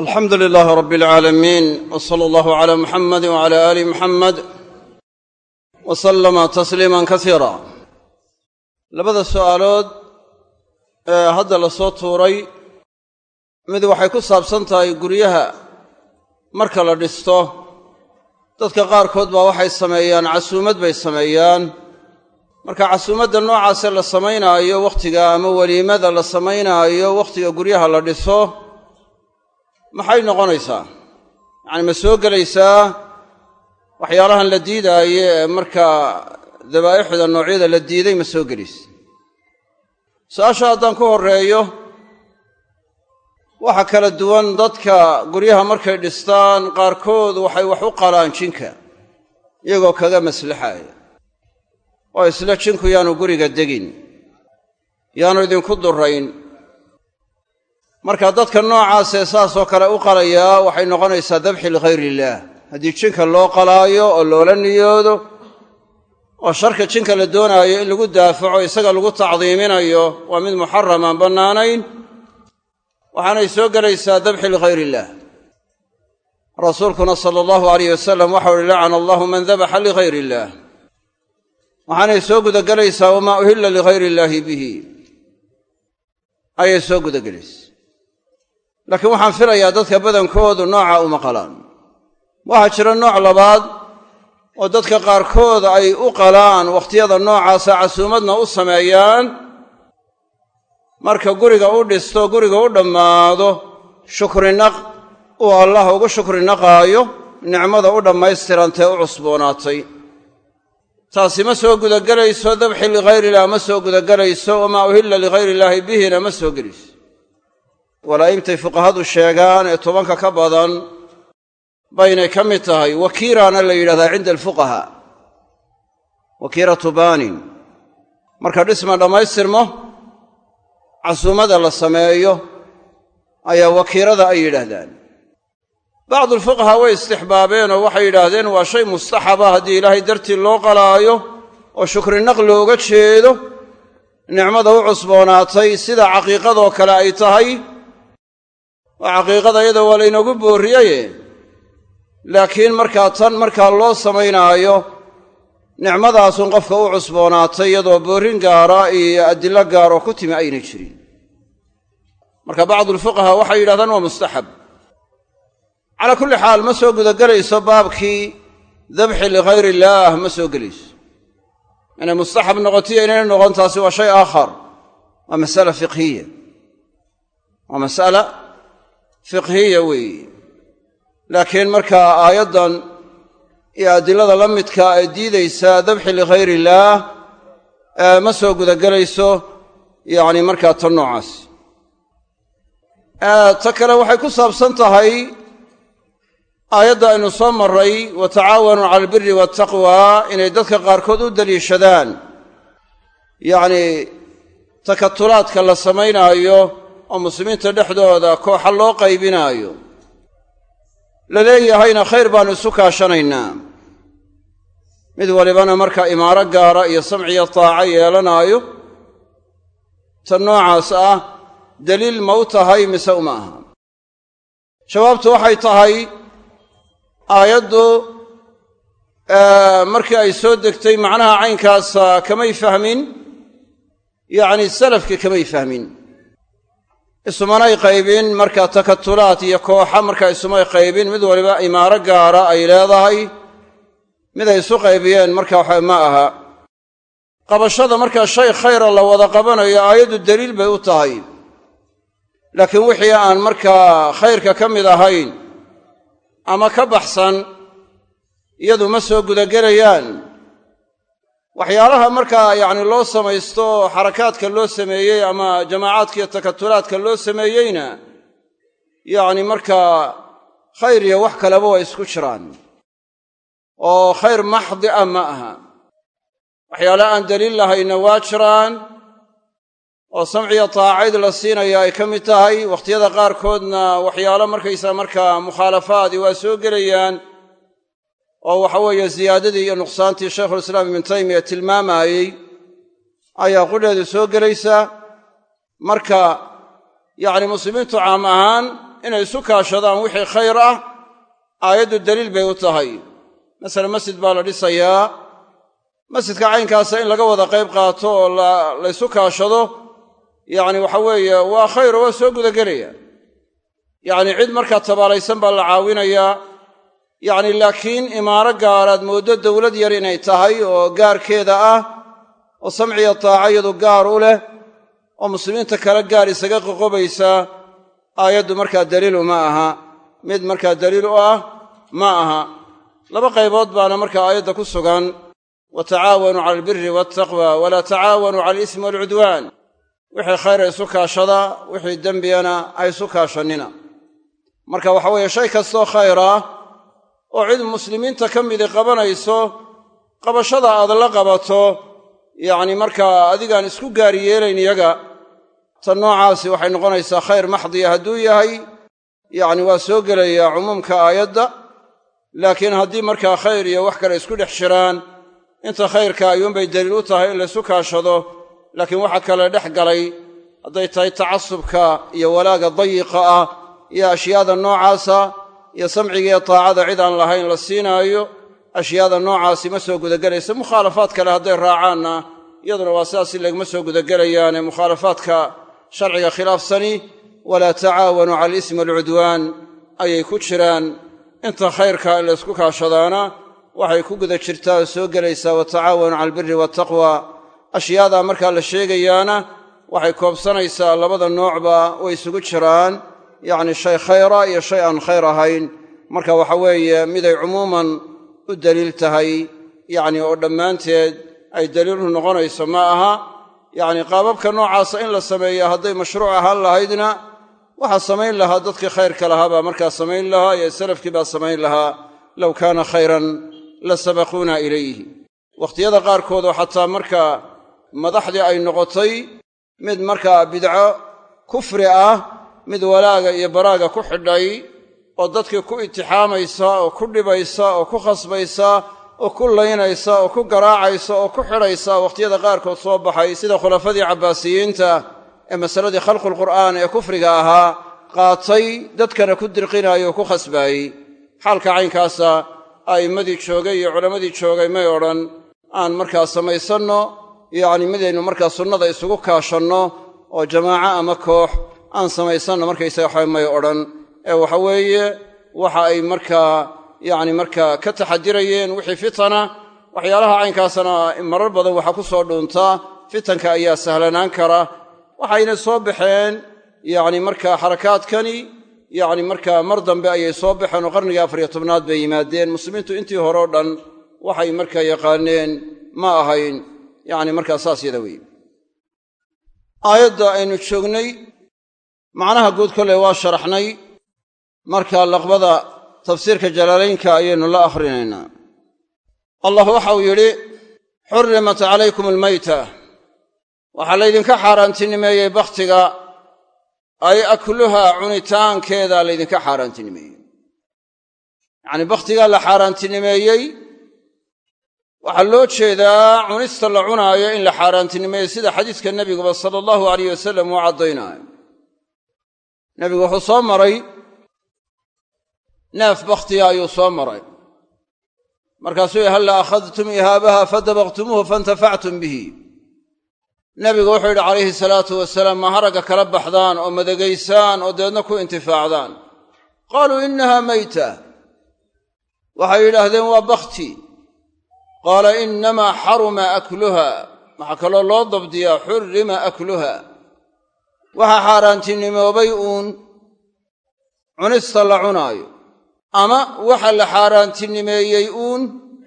alxamdu lilaahi rabbi alcaalamiin w sala allahu calaa muxamadi wcala aali muxamed wa sallama tasliiman kasiira labada su'aalood ee hadda la soo tuuray mid waxay ku saabsan tahay guryaha marka la dhisto. Dadka qaarkood baa waxay sameeyaan casuumad bay sameeyaan. Marka casuumadda noocaase la samaynaayo wakhtiga ama weliimada la samaynaayo wakhtiga guryaha la dhiso maxay noqonaysaa? Yacani ma soo gelaysaa waxyaalahan la diidaaye ee markaa dabaa'ixda noocyada la diiday ma soo gelaysa? Su'aasha haddaan ku horreeyo waxa kala duwan dadka guryaha markay dhistaan qaarkood waxay wax u qalaan jinka iyagoo kaga maslaxaaya. Oo isla jinku yaanu guriga degin yaanu idinku durayn marka dadka noocaasee saasoo kale u qalayaa waxay noqonaysaa dabxi lighayr illaah haddii jinka loo qalaayo oo loola niyoodo oo sharka jinka la doonaayo in lagu daafaco isaga lagu tacdiiminayo waa mid muxaram aan bannaanayn. Waxaanay soo gelaysaa dabxi lighayr illaah rasuulkuna sala allahu alayh wasalam waxau uhi lacana allahu man dabaxa ligayr illaah waxaanay soo gudagelaysaa wamaa uhilla ligayr illaahi bihi. Ayay soo gudagelaysaa laakiin waxaan filayaa dadka badankoodu nooca uma qalaan. Waxaa jira nooc labaad oo dadka qaarkood ay u qalaan wakhtiyada noocaasa casuumadna u sameeyaan. Marka guriga u dhisto guriga u dhammaado shukrinaq uu allah ugu shukrinaqaayo nicmada u dhammaystirantee u cusboonaatay. Taasi ma soo gudagelayso dabxi ligayr illah ma soo gudagelayso wamaa uhilla ligayr illaahi bihina ma soo gelayso walaa'imtay fuqahadu sheegaan ee tobanka ka badan baynay ka mid tahay wakiiraana la yidhahdaa cinda alfuqahaa wakiiratu baanin. Marka dhisma dhammaystirmo casuumada la sameeyo ayaa wakiirada ay yidhaahdaan. Bacdu alfuqahaa way istixbaabeen oo waxay yidhaahdeen waa shay mustaxaba haddii ilaahay dartii loo qalaayo oo shukrinaq looga jeedo nicmada u cusboonaatay sida caqiiqadoo kale ay tahay oo iyada waa laynoogu boorriyaye laakiin markaa tan markaa loo samaynaayo nicmadaasun qofka u cusboonaatay iyadoo boorrin gaara iyo adillo gaaroo ku timi aynay jirin. Marka bacdulfuqahaa waxay yidhahdaan waa mustaxab. Calaa kulli xaal ma soo gudagelayso baabkii dabxi ligayr illaah ma soo gelayso. Inay mustaxab noqotiyo inayna noqon taasi waa shay aakhar. Waa masala fiqhiya waa mas'ala fiqhiya weeye laakiin markaa aayaddan iyo adilada la midka ee diidaysaa dabxi ligayr illaah ma soo gudagelayso yacni markaa tan noocaas. Ta kale waxay ku saabsan tahay aayadda aynu soo marray wa tacaawanuu cala albiri waataqwa inay dadka qaarkood u daliishadaan. Yacnii takatulaadka la samaynaayo oo muslimiinta dhexdooda kooxa loo qaybinaayo. La leeyahayna khayr baannu isu kaashanaynaa. Mid walibana markaa imaaro gaara iyo samciyo taaco yeelanaayo tan noocaas ah daliil ma u tahay mise uma aha. Jawaabtu waxay tahay aayaddu markii ay soo degtay macnaha caynkaasa kamay fahmin yacni salafki kamay fahmin isumanay qaybin markaa takatulaat iyo kooxa markaa isumay qaybin mid waliba imaaro gaara ay leedahay mid ay isu qaybiyeen marka waxa ma aha. Qabashada markaa shay khayra la wada qabanayo aayaddu daliil bay u tahay. Laakiin wixii aan markaa khayrka ka mid ahayn ama ka baxsan iyadu ma soo gudagelayaan waxyaalaha markaa yacni loo samaysto xarakaadka loo sameeyey ama jamaacaadka iyo takatulaadka loo sameeyeyna yacni markaa khayr iyo wax kaleba waa isku jiraan. Oo khayr maxdi ah ma aha. Waxyaala aan daliil lahayna waa jiraan oo samciya taacayd la siinaya ay ka mid tahay. Wakhtiyada qaarkoodna waxyaalo markaysaa markaa mukhaalafaadii waa soo gelayaan oo waxa weeye ziyaadadii iyo nuqsaantii shaykhulislaam ibnu taymiya tilmaamaayey ayaa qudheedu soo gelaysaa marka yacni muslimiintu caam ahaan inay isu kaashadaan wixii khayr ah aayaddu daliil bay u tahay. Masala masjid baa la dhisayaa. Masjidka caynkaasa in laga wada qayb qaato oo la ysu kaashado yacni waxa weeye waa khayr oo waa soo gudagelaya. Yacni cid markaa tabaalaysan baa la caawinayaa yacni laakiin imaaro gaaraad mooddo dowlad yar inay tahay oo gaarkeeda ah oo samciya taaca iyadu gaar u leh oo muslimiinta kale gaar isaga qoqobaysa aayaddu markaa daliilu ma aha. Mid markaa daliil u ah ma aha. Laba qaybood baana markaa aayadda ku sugan wa tacaawanuu cala albiri waaltaqwa walaa tacaawanuu cala alismi waalcudwaan wixii khayra isu kaashada wixii dembiyana ha isu kaashannina. Marka waxa weeye shay kastoo khayr ah oo cid muslimiinta ka midi qabanayso qabashada aad la qabato yacni markaa adigaan isku gaar yeelayn iyaga tan noocaasi waxay noqonaysaa khayr maxdiya hadduu yahay. Yacni waa soo gelayaa cumuumka aayadda laakiin haddii markaa khayr iyo wax kale isku dhex jiraan inta khayrka ayuunbay daliil u tahay in laysu kaashado laakiin waxa kale dhex galay hadday tahay tacasubka iyo walaaga dayiqa ah iyo ashyaada noocaasa iyo samcigiiyo taacada cid aan lahayn la siinaayo ashyaada noocaasi ma soo gudagelaysa. Mukhaalafaad kale hadday raacaanna iyaduna waa sidaas lagma soo gudagelayaane. Mukhaalafaadka sharciga khilaafsani walaa tacaawanuu cala alismi walcudwaan ayay ku jiraan. Inta khayrka in laysku kaashadaana waxay ku guda jirtaa oo soo gelaysaa wa tacaawanuu cala albiri waaltaqwa ashyaadaa markaa la sheegayaana waxay koobsanaysaa labada noocba way isugu jiraan yacni shay khayra iyo shay aan khayr ahayn. Marka waxa weeye miday cumuuman u daliil tahay yacni oo dhammaanteed ay daliilu noqonayso ma aha. Yacni qaababka noocaasa in la sameeya hadday mashruuc ahaan lahaydna waxaa samayn lahaa dadkii khayrka lahaa baa markaa samayn lahaa iyo salafkii baa samayn lahaa. Low kaana khayran la sabaquuna ilayhi. Wakhtiyada qaarkood oo xataa markaa madaxdii ay noqotay mid markaa bidco kufri ah mid walaaga iyo baraaga ku xidhay oo dadkii ku itixaamaysa oo ku dhibaysa oo ku khasbaysa oo ku laynaysa oo ku garaacaysa oo ku xidhaysa wakhtiyada qaarkood soo baxay sida khulafadii cabbaasiyiinta ee masaladii khalqulqur'aan ee kufriga ahaa qaatay dadkana ku dirqinaayay oo ku khasbaayey xaalka caynkaasa a'immadii joogay iyo culammadii joogay may odhan aan markaa samaysanno yacni midaynu markaa sunnada isugu kaashanno oo jamaaco ama koox aan samaysanno markaysaga waxa may odhan. Ee waxa weeye waxa ay markaa yacni markaa ka taxadirayeen wixii fitana waxyaalaha caynkaasana marar badan waxaa ku soo dhuuntaa fitanka ayaa sahlanaan kara. Waxayna soo baxeen yacni markaa xarakaadkani yacni markaa mar dambe ayay soo baxeen oo qarnigii afariyo tobnaad bay yimaadeen. Muslimiintu intii hore o dhan waxay markaa yaqaaneen ma ahayn. Yacni markaa saas yada wey aayadda aynu joognay macnaha guud kolley waa sharaxnay. Marka laqbada tafsiirka jalaalaynka ayaynu la akhrinaynaa allah waxau yidhi xurrimat calaykum almayta. Waxaa laydinka xaaraantinimeeyey bakhtiga ay akluhaa cunitaankeeda laydinka xaaraantinimeeyey. Yacnii bakhtigaa la xaaraantinimeeyey waxaa loo jeedaa cunista la cunaayo in la xaaraantinimeeyo sida xadiiska nebiguba sala allahu alayh wasalam uu caddaynaayo nebigu wuxuu soo maray neef bakhtiga ayuu soo maray. Markaasuu halla akhadtum ihaabaha fadabaqtumuuhu faintafactum bihi. Nebigu wuxuu yidhi calayhi salaatu wasalaam ma haragga kala baxdaan oo madagaysaan oo dabeedna ku intifaacdaan. Qaaluu innahaa mayta. Waxay yidhaahdeen waa bakhti. Qaala innamaa xaruma akluha. Waxaa kaloo loo dabdiyaa xurrima akluha waxaa xaaraantinimoobay uun. Cunista la cunaayo. Ama waxa la xaaraantinimeeyey uun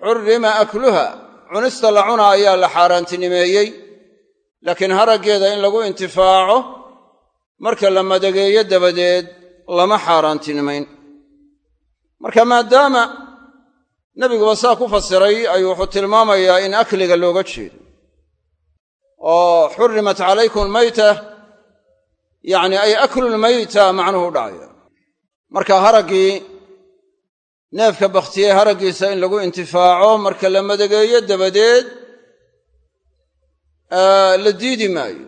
xurrima akluha. Cunista la cunaa ayaa la xaaraantinimeeyey. Laakiin haraggeeda in lagu intifaaco marka la madageeyo dabadeed lama xaaraantinimayn marka maadaama nebiguba saa ku fasiray ayuu wuxuu tilmaamayaa in akliga looga jeedo. Oo xurrimat calaykum almayta yacni ay aklulmayta macnuhu dhacaya. Marka haraggii neefka bakhtiyey haraggiisa in lagu intifaaco marka la madageeyo dabadeed la diidi maayo.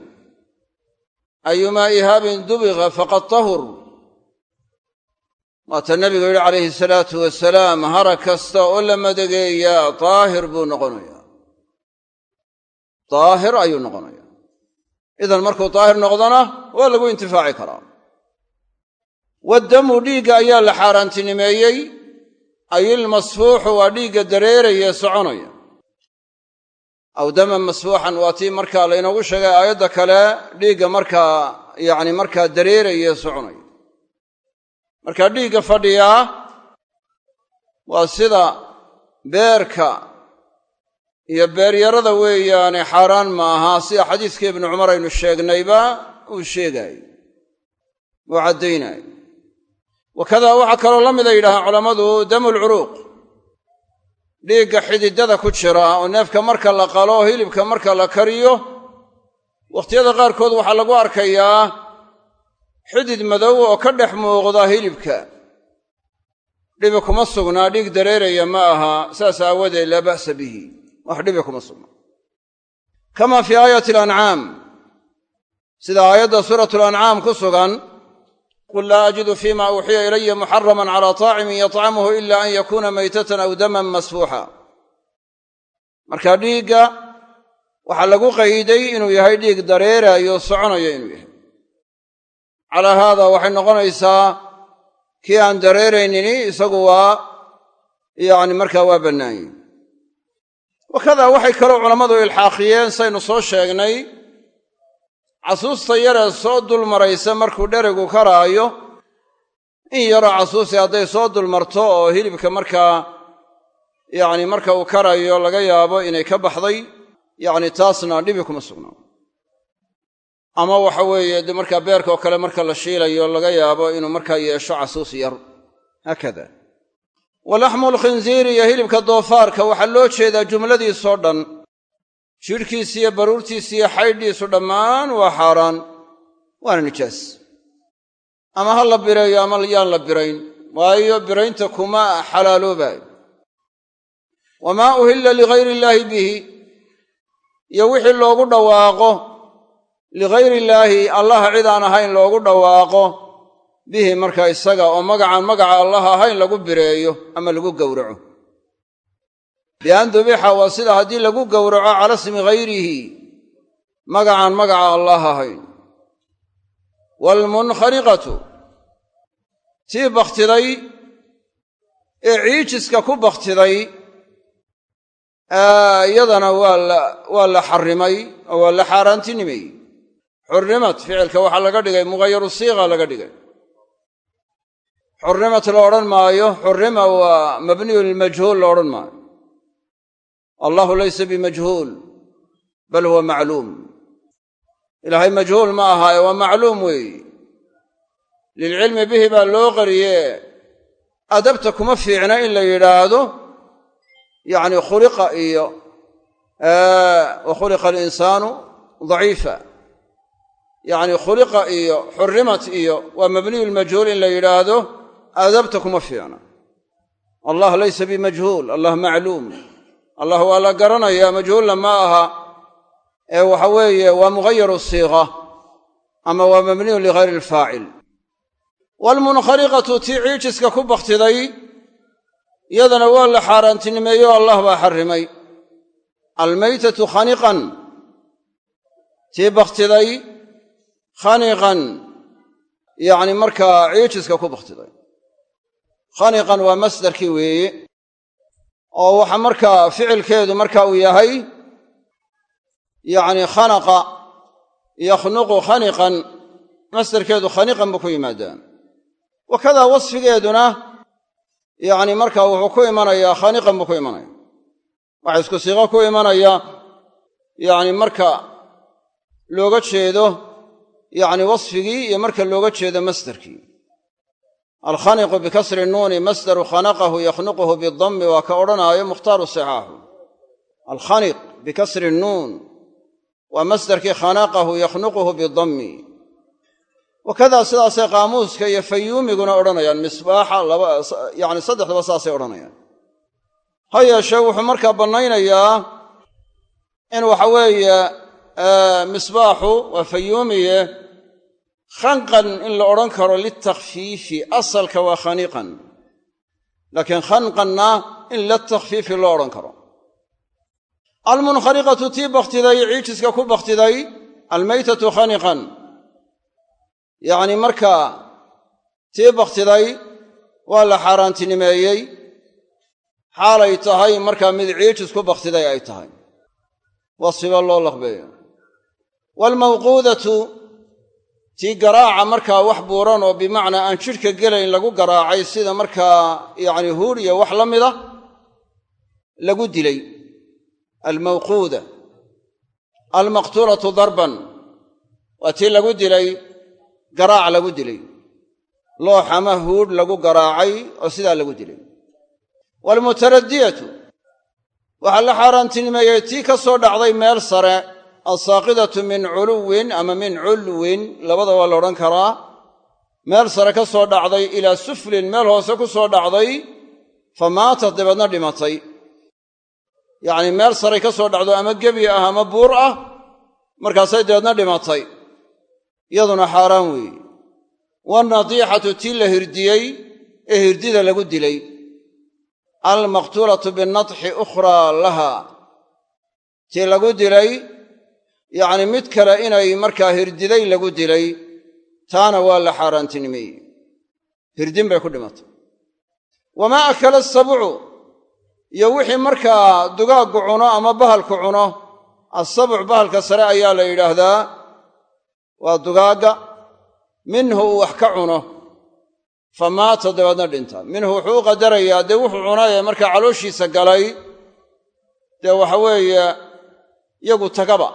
Ayumaa ihaabin dubiqa faqad tahur. Waata nebigu yidhi calayhi salaatu wasalaam hara kasta oo la madageeyaa daahir buu noqonayaa. Daahir ayuu noqonayaa idan markuu daahir noqdona waa lagu intifaaci karaa. Waddamu dhiigga ayaa la xaaraantinimeeyey. Ay ilmasfuuxu waa dhiigga dareeraya soconaya. Aw daman masfuuxan waa tii markaa laynoogu sheegay aayadda kale dhiigga markaa yacni markaa dareeraya soconaya. Marka dhiigga fadhiyaa waa sida beerka iyo beeryarada weeyaane xaaraan ma aha. Sida xadiiska ibnu cumar aynu sheegnayba uu sheegaayo uu caddaynayo wakadaa waxaa kaloo la mida yidhahaan culammadu damulcuruuq dhiigga xididada ku jira oo neefka marka la qalo hilibka marka la kariyo wakhtiyada qaarkood waxaa lagu arkayaa xidid madow oo ka dhex muuqda hilibka. Dhibi kuma sugnaa dhiig dareeraya ma aha. Saas aawadeed laa ba'sa bihi wax dhibi kuma sugnaa kama fii aayati alancaam sida aayadda suuratu lancaam ku sugan qul laa ajidu fima uuxiya ilaya muxaraman calaa taacimin yatcamuhu ila an yakuuna maytatan aw daman masfuuxa. Marka dhiigga waxaa lagu qayday inuu yahay dhiig dareeraayo soconayo inuu yahay. Calaa haada waxay noqonaysaa kii aan dareeraynini isagu waa yacni markaa waa bannaanye wakadaa waxay kaloo culammadu ilxaaqiyeen saynu soo sheegnay. Casuusta yaree soo dulmaraysa markuu dherigu karaayo in yaroo casuusi hadday soo dulmarto oo hilibka markaa yacni marka uu karayo laga yaabo inay ka baxday yacni taasna dhibi kuma sugnaa ama waxa weeye de markaa beerka oo kale marka la shiilayo laga yaabo inuu markaa yeesho casuus yar. Haakada walaxmu lkhinziiri iyo hilibka doofaarka waxaa loo jeedaa jumladiisoo dhan. Jidhkiisi iyo baruurtiisi iyo xaydhiisu dhammaan waa xaaraan waana nijaas. Ama ha la bireeyo ama yaan la birayn. Waayo biraynta kuma xalaaloobaayo wamaa uhilla ligayri illaahi bihi iyo wixii loogu dhawaaqo. Ligayri illaahi allaha cid ahayn loogu dhawaaqo bihi marka isaga oo magacaan magaca allah ahayn lagu bireeyo ama lagu gowraco. Bian dubixa waa sida haddii lagu gowraco cala smi hayrihi magacaan magaca allah ahayn. Waalmunkhaniqatu tii bakhtiday ee ciijiska ku bakhtiday iyadana waa la xarrimay oo waa la xaaraantinimeeyey xurrimat ficilka waxaa laga dhigay mughayaru siiqa laga dhigay xurrimat la odhan maayo xurrima waa mabniyu lilmajhuul la odhan maayo allahu laysa bimajhuul bal huwa macluum ilaahay majhuul ma aha ee waa macluum weeyi lilcilmi bihi baa loo qariye adabta kuma fiicna in la yidhaahdo yacni khuliqa iyo wa khuliqa alinsaanu daciifa yacni khuliqa iyo xurrimat iyo waa mabniyu lmajhuul in la yidhaahdo adabta kuma fiicna allah laysa bimajhuul allah macluum allah waa la garanayaa majhuulna ma aha ee waxa weeye waa mughayaru siiqa ama waa mabniyun ligayri alfaacil waalmunkhariqatu tii ciijiska ku bakhtiday iyadana waa la xaaraantinimeeyo allah baa xarrimay almaytatu khaniqan tii bakhtiday khaniqan yacni markaa ciijiska ku bakhtiday khaniqan waa masdarkii weeye oo waxa markaa ficilkeedu marka uu yahay yacni khanaqa yakhnuqu khaniqan masdarkeedu khaniqan buu ku yimaadaa. Wakadaa wasfigeeduna yacni marka wuxuu ku imanayaa khaniqan buu ku imanaya waxa isku siiqo ku imanaya yacni marka looga jeedo yacni wasfigii iyo marka looga jeedo masdarkii alkhaniqu bikasri nuuni masdaru khanaqahu yakhnuquhu bidammi waa ka odhanaayo mukhtaaru sixaaxu alkhaniq bikasri nuun waa masdarkii khanaqahu yakhnuquhu bidammi wakadaa sidaasay qaamuuska iyo fayuumiguna odhanayaan misbaaxa yani saddexdaba saasay odhanayaan ha yeeshee wuxuu markaa bannaynayaa in waxa weeye misbaaxu waa fayuumiye khanqan in la odhan karo litakfiifi asalka waa khaniqan laakiin khanqanna in litakfiifi loo odhan karo. Almunkhaniqatu tii bakhtiday ciijiska ku bakhtiday almaytatu khaniqan. Yacni markaa tii bakhtiday waa la xaaraantinimeeyey xaalay tahay markaa mid ciijis ku bakhtiday ay tahay. Wasfiba loo laqbeeyo. Waalmawquudatu tii garaaca markaa wax buuran oo bimacnaa aan jidhka gelayn lagu garaacay sida markaa yacni huur iyo wax la mida lagu dilay. Almawquuda. Almaqtuulatu darban. Waa tii lagu dilay garaac lagu dilay. Loox ama huudh lagu garaacay oo sidaa lagu dilay. Waalmutaradiyatu waxaa la xaaraantinimeeyey tii ka soo dhacday meel sare alsaaqidatu min culuwin ama min culwin labada waa la odhan karaa meel sare ka soo dhacday ilaa suflin meel hoose ku soo dhacday fa maatat dabeedna dhimatay. Yacnii meel saray ka soo dhacdo ama gebi ah ama buur ah markaasay dabeedna dhimatay. Iyaduna xaaraan weeye. Waalnadiixatu tii la hirdiyey ee hirdida lagu dilay. Almaqtuulatu binadxi ukhraa laha tii lagu dilay yacni mid kale inay markaa hirdiday lagu dilay taana waa la xaaraantinimeeyey. Hirdin bay ku dhimatay. Wamaa akala asabucu iyo wixii markaa dugaaggu cuno ama bahalku cuno asabuc bahalka sare ayaa la yidhaahdaa waa dugaagga minhu uu wax ka cuno fa maata dabeedna dhinta. Minhu wuxuu u qadarayaa dee wuxuu cunay ee markaa calooshiisa galay dee waxa weeye yagu tagaba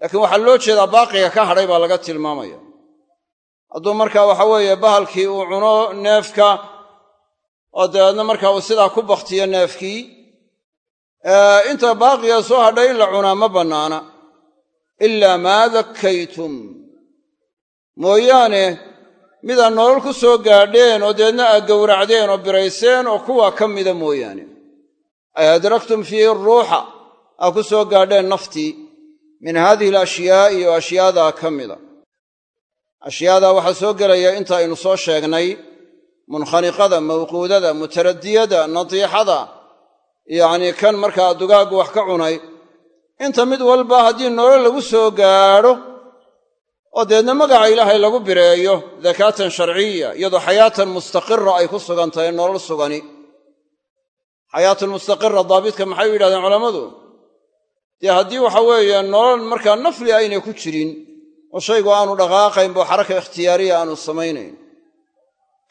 laakiin waxaa loo jeedaa baaqiga ka hadhay baa laga tilmaamaya. Hadduu markaa waxa weeye bahalkii uu cuno neefka oo dabeedna markaa uu sidaa ku bakhtiyo neefkii inta baaqiga soo hadhay in la cunaa ma bannaana. Ilaa maa dakkaytum. Mooyaane midaa nolol ku soo gaadheen oo deedna aad gowracdeen oo birayseen oo kuwa ka mida mooyaane. Ay adraktum fiihi ruuxa aa ku soo gaadheen naftii min haadihi alashiyaa'i oo ashyaadaa ka mida. Ashyaadaa waxaa soo gelaya inta aynu soo sheegnay munkhaniqada mawquudada mutaradiyada nadiixada yacnii kan markaa dugaaggu wax ka cunay. Inta mid walba haddii nolol lagu soo gaadho oo deedna magaca ilaahay lagu bireeyo dakaatan sharciya iyadoo xayaatan mustaqira ay ku sugan tahay nolol sugani. Xayaatun mustaqira daabitka maxay u yidhahdeen culammadu dee haddii waxa weeye nolol markaa nafli aynay ku jirin oo shaygu aanu dhaqaaqayn boo xaraka ikhtiyaariya aanu samaynayn.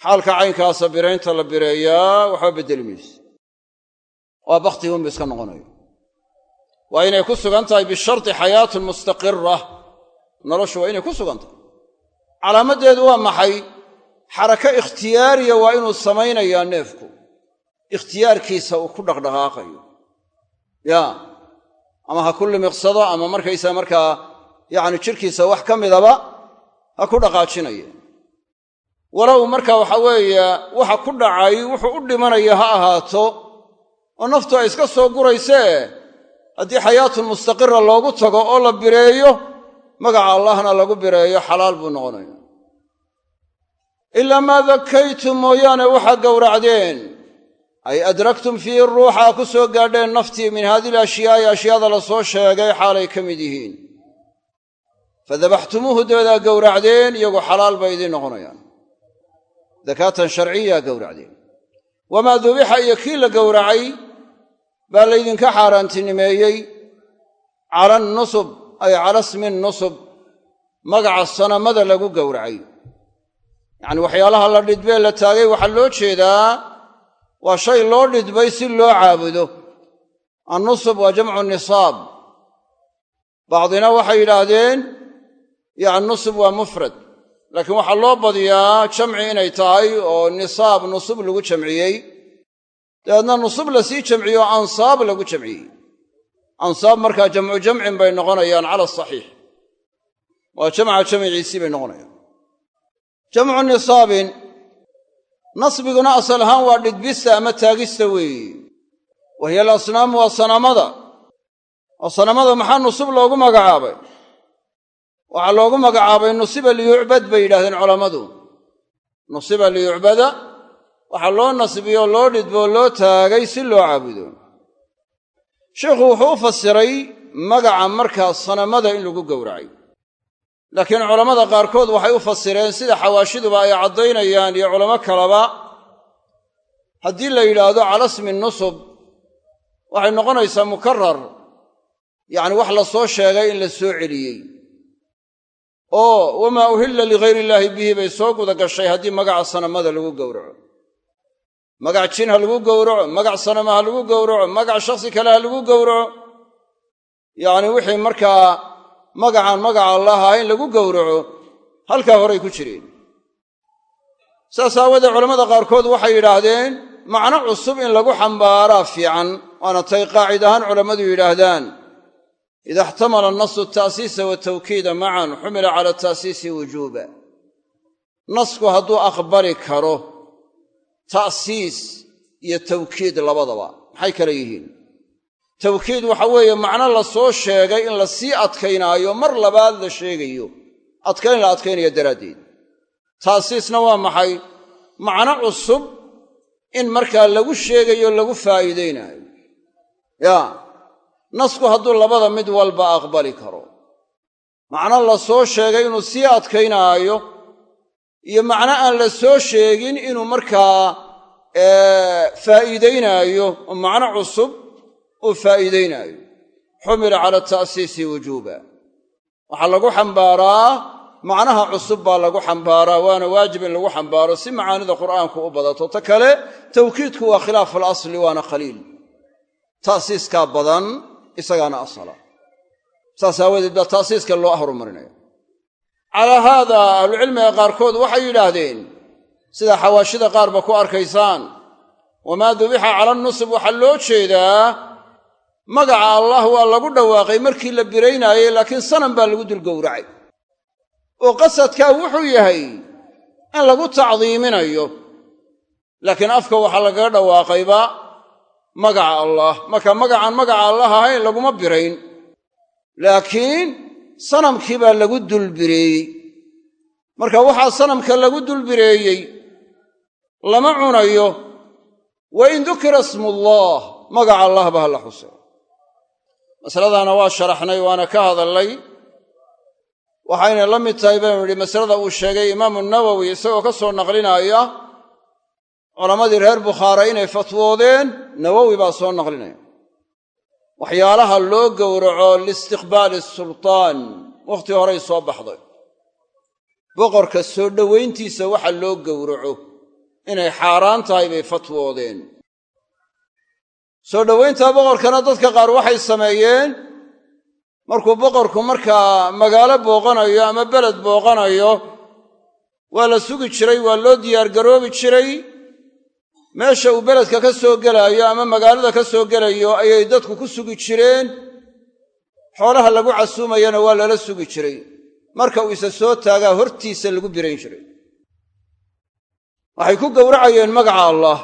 Xaalka caynkaasa biraynta la bireeyaa waxba beddeli mayso waa bakhtigunba iska noqonayo. Waa inay ku sugan tahay bisharti xayaatun mustaqira noloshu waa inay ku sugan tahay. Calaamaddeedu waa maxay? Xarako ikhtiyaariya waa inuu samaynayaa neefku. Ikhtiyaarkiisa uu ku dhaqdhaqaaqayo. Yaa ama ha ku limiqsado ama markaysaa markaa yacni jidhkiisa wax ka midaba ha ku dhaqaajinaya walow marka waxa weeye waxa ku dhacay wuxuu u dhimanaya ha ahaato oo naftu ay iska soo guraysee haddii xayaatun mustaqira loogu tago oo la bireeyo magaca allahna lagu bireeyo xalaal buu noqonaya ilaa maa dakaytum mooyaane waxaa gowracdeen ay adraktum fiihi ruuxa ku soo gaadheen naftii min haadihi alashyaai ashyaada la soo sheegay xaalay ka mid yihiin fadabaxtumuuhu dabadaa gowracdeen iyagoo xalaal bay idiin noqonayaan dakaatan sharciyaa gowracdeen wamaa dubixa iyo kii la gowracay baa laydinka xaaraantinimeeyey cala nusub ay cala smi nusub magaca sanamada lagu gowracay yacni waxyaalaha la dhidbee la taagay waxaa loo jeedaa waa shay loo dhidbay si loo caabudo. Annusub waa jamcu nisaab. Bacdina waxay yidhaahdeen yani nusub waa mufrad. Laakiin waxaa loo badiyaa jamci inay tahay oo nisaab nusub lagu jamciyey. Dabeedna nusub la sii jamciyo o ansaab lagu jamciyey. Ansaab markaa jamcu jamcin bay noqonayaan cala asaxiix waa jamca jamciisii bay noqonayaan. Jamcu nisaabin nasbiguna asal ahaan waa dhidbista ama taagista weeye wa hiya alasnaamu waa sanamada oo sanamada maxaa nusub loogu magacaabay? Waxaa loogu magacaabay nusiba liyucbad bay yidhahdeen culammadu. Nusiba liyucbada waxaa loo nasbiyoo loo dhidboo loo taagay si loo caabudo. Sheikhu wuxuu u fasiray magaca markaa sanamada in lagu gowracay laakiin culammada qaarkood waxay u fasireen sida xawaashiduba ay caddaynayaan iyo culamo kaleba haddii la yidhaahdo cala smi nusub waxay noqonaysaa mukarar yacni wax la soo sheegay in la soo celiyey. Oo wamaa uhilla ligayr illaahi bihi bay soo guda gashay haddii magaca sanamada lagu gowraco. Magac jin ha lagu gowraco magac sanama ha lagu gowraco magac shakhsi kale ha lagu gowraco. Yacni wixii markaa magacaan magaca allah ahayn lagu gowraco halkaa horay ku jireen. Saas aawoodee culammada qaarkood waxay yidhaahdeen macno cusub in lagu xambaaraa fiican waana tay qaacid ahaan culammadu yidhaahdaan. Ida ixtamala annasu ta'siisa watawkiida macan xumila cala ta'siisi wujuuba. Nasku hadduu aqbali karo ta'siis iyo tawkiid labadaba maxay kale yihiin tawkiid waxa weeye macno la soo sheegay in la sii adkaynaayo mar labaad la sheegayo. Adkayn la adkaynayo daraaddeed. Taasiisna waa maxay? Macno cusub in markaa lagu sheegayo lagu faa'iidaynaayo yaa nasku hadduu labada mid walba aqbali karo. Macno la soo sheegay inuu sii adkaynaayo iyo macno aan la soo sheegin inuu markaa faa'iidaynaayo oo macno cusub uu faa'iidaynaayo. Xumila cala ta'siisi wujuuba. Waxaa lagu xambaaraa macnaha cusub baa lagu xambaaraa waana waajib in lagu xambaaro si macaanida qur'aanku u badato. Ta kale tawkiidku waa khilaafu alasli waana khaliil. Ta'siiskaa badan isagaana asala. Saas aawadeed baa ta'siiska loo horumarinaya calaa haada ahlucilmiga qaarkood waxay yidhaahdeen sida xawaashida qaarba ku arkaysaan wamaa dubixa cala nusub waxaa loo jeedaa magaca allah waa lagu dhawaaqay markii la biraynaayey laakiin sanam baa lagu dul gowracay. Oo qasadkaa wuxuu yahay in lagu tacdiiminayo. Laakiin afka waxaa lagaga dhawaaqayba magaca allah. Marka magacaan magaca allah ahayn laguma birayn. Laakiin sanamkii baa lagu dulbireeyey marka waxaa sanamka lagu dulbireeyey lama cunayo. Wa in dukira smuullah magaca allah ba ha la xuse masaladaana waa sharaxnay waana ka hadallay. Waxayna la mid tahay baynu nidhi masalada uu sheegay imaamu nawowi isagoo ka soo naqlinaya culammadii reer bukhaare inay fatwoodeen nawowi baa soo naqlinaya. Waxyaalaha loo gowraco liistiqbaali sultaan wakhti horay soo baxday. Boqorka soo dhowayntiisa waxa loo gowraco inay xaaraan tahay bay fatwoodeen soo dhowaynta boqorkana dadka qaar waxay sameeyeen. Markuu boqorku markaa magaalo booqanayo ama beled booqanayo waa la sugi jiray waa loo diyaargaroobi jiray. Meesha uu beledka ka soo gelaayo ama magaalada ka soo gelayo ayay dadku ku sugi jireen. Xoolaha lagu casuumayana waa lala sugi jiray. Marka uu isa soo taagaa hortiisa lagu birayn jiray. Waxay ku gowracayeen magaca allah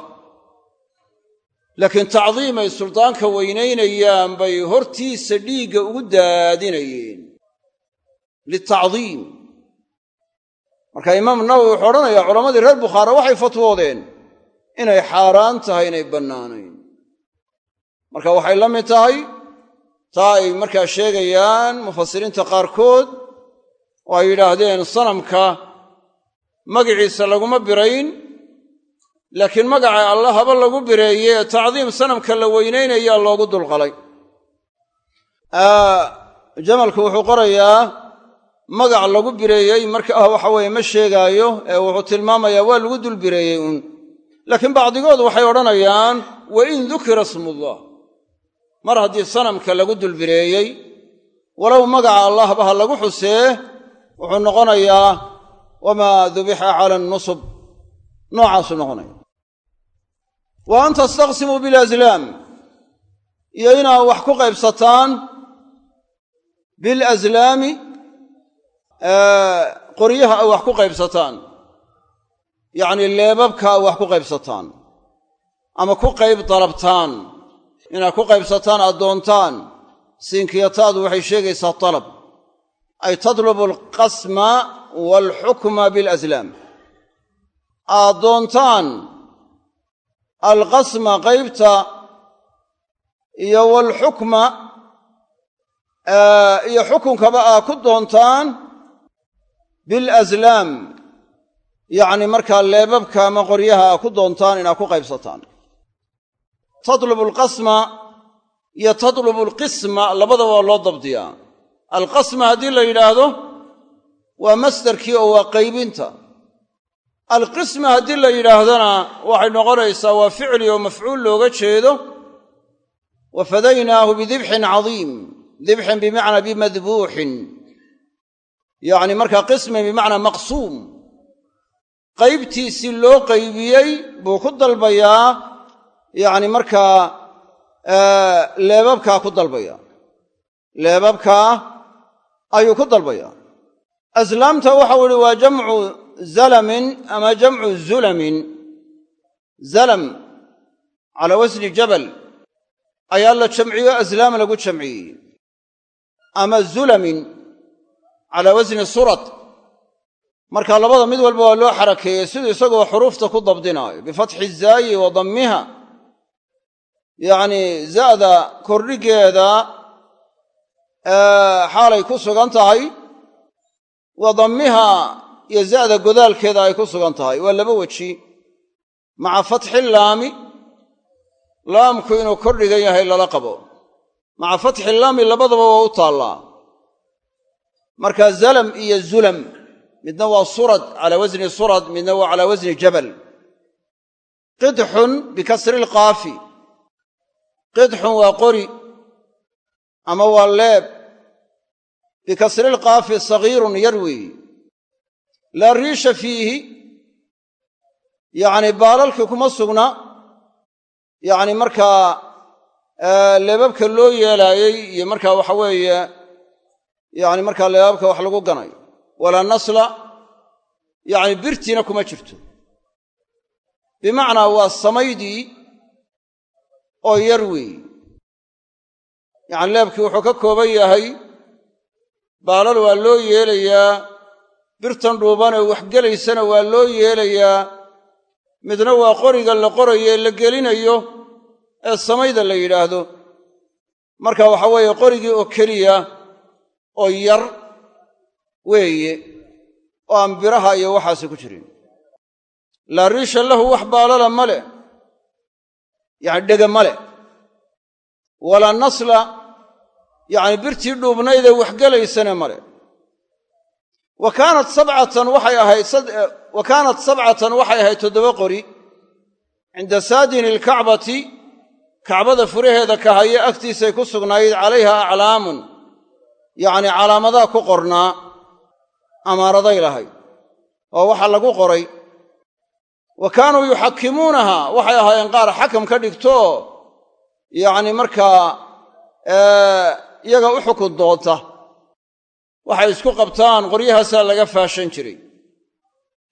laakiin tacdiimay suldaanka weynaynayaan bay hortiisa dhiigga ugu daadinayeen litacdiim. Marka imaamu nawowi wuxuu odhanayaa culammadii reer bukhaare waxay fatwoodeen inay xaaraan tahay inay bannaanayn. Marka waxay la mid tahay taa ay markaa sheegayaan mufasiriinta qaarkood oo ay yidhaahdeen sanamka magiciisa laguma birayn laakiin magaca allah haba lagu bireeye tacdiim sanamka la weynaynayaa loogu dulqalay. Jamalku wuxuu qorayaa magac lagu bireeyey marka waxa weeye ma sheegaayo ee wuxuu tilmaamayaa waa lagu dul bireeyey uun. Laakiin bacdigood waxay odhanayaan wa in dukira smullah mar haddii sanamka lagu dulbireeyey walow magaca allahba ha lagu xusee wuxuu noqonayaa wamaa dubixa cala nusub. Noocaasuu noqonaya wa an tastaqsimuu bilaslaam iyo inaad wax ku qaybsataan bilaslaami qoryaha ay wax ku qaybsataan. Yacnii leebabka wax ku qaybsataan. Ama ku qayb dalabtaan. Inaad ku qaybsataan aad doontaan siinkiyataadu waxay sheegaysaa dalab ay tatlubu alqasma waalxukma bilaslaam aad doontaan alqasma qaybta iyo waalxukma iyo xukunkaba aa ku doontaan bilaslaam yacni markaa leebabka ama qoryaha aa ku doontaan inaad ku qaybsataan. Tatlubu alqasma iyo tatlubu alqisma labadaba waa loo dabdiyaa. Alqasma haddii la yidhaahdo waa masdarkii oo waa qaybinta alqisma haddii la yidhaahdona waxay noqonaysaa waa ficli oo mafcuul looga jeedo. Wa fadaynaahu bidibxin cadiim dibxin bimacnaa bimadbuuxin. Yacni markaa qismin bimacnaa maqsuum. Qaybtiisii loo qaybiyey buu ku dalbayaa yacni markaa leebabkaa ku dalbaya leebabkaa ayuu ku dalbayaa. Aslaamta waxau ihi waa zalamin ama jamcu zulamin. Zalam calaa wasni jabal ayaa la jamciyo aslaam lagu jamciyey. Ama zulamin calaa wasni surad marka labada mid walba waa loo xarakeeyey siduu isagoo xuruufta ku dabdinaayo bifatxi zaayi wa dammiha. Yacnii za'da kordhigeeda xaalay ku sugan tahay wa dammiha iyo za'da godaalkeeda ay ku sugan tahay. Waa laba weji. Maca fatxi laami laamku inuu kordhigan yahay lala qabo. Maca fatxi laami labadaba waa u taallaa. Marka zalam iyo zulam midna waa surad calaa wasni surad midna waa calaa wasni jabal. Qidxun bikasri ilqaafi qidxun waa qori ama waa leeb. Bikasri ilqaafi sagiirun yar weeyi laa riisha fiihi yacni baalalkii kuma sugna. Yacni markaa leebabka loo yeelaayey iyo markaa waxa weeye yacni markaa leebabka wax lagu ganayo walaa nasla yacni birtiina kuma jirto. Bimacnaa waa samaydii oo yar weeyi. Yacni leebkii wuxuu ka kooban yahay baalal waa loo yeelayaa birtan dhuubanee waxgelaysana waa loo yeelayaa. Midna waa qoriga la qorayo ee la gelinayo ee samayda la yidhaahdo. Marka waxa weeye qorigii oo keliya oo yar weeye oo aan biraha iyo waxaasi ku jirin. Laa riisha lahu wax baalala ma leh. Yacni dhega ma leh. Walaa nasla yacni birtii dhuubnaydee waxgelaysana ma leh wa kaanat sabcatan waxay ahayd wa kaanat sabcatan waxay ahayd toddoba qori. Cinda saadini ilkacbati kacbada furaheeda ka haya agtiisay ku sugnayd calayha aclaamun. Yacni calaamadaa ku qornaa amaaraday lahayd oo waxa lagu qoray. Wa kaanuu yuxakimuunaha waxay ahaayeen qaar xakam ka dhigto. Yacni markaa iyaga u xukun doonta waxay isku qabtaan qoryahaasaa laga faashan jiray.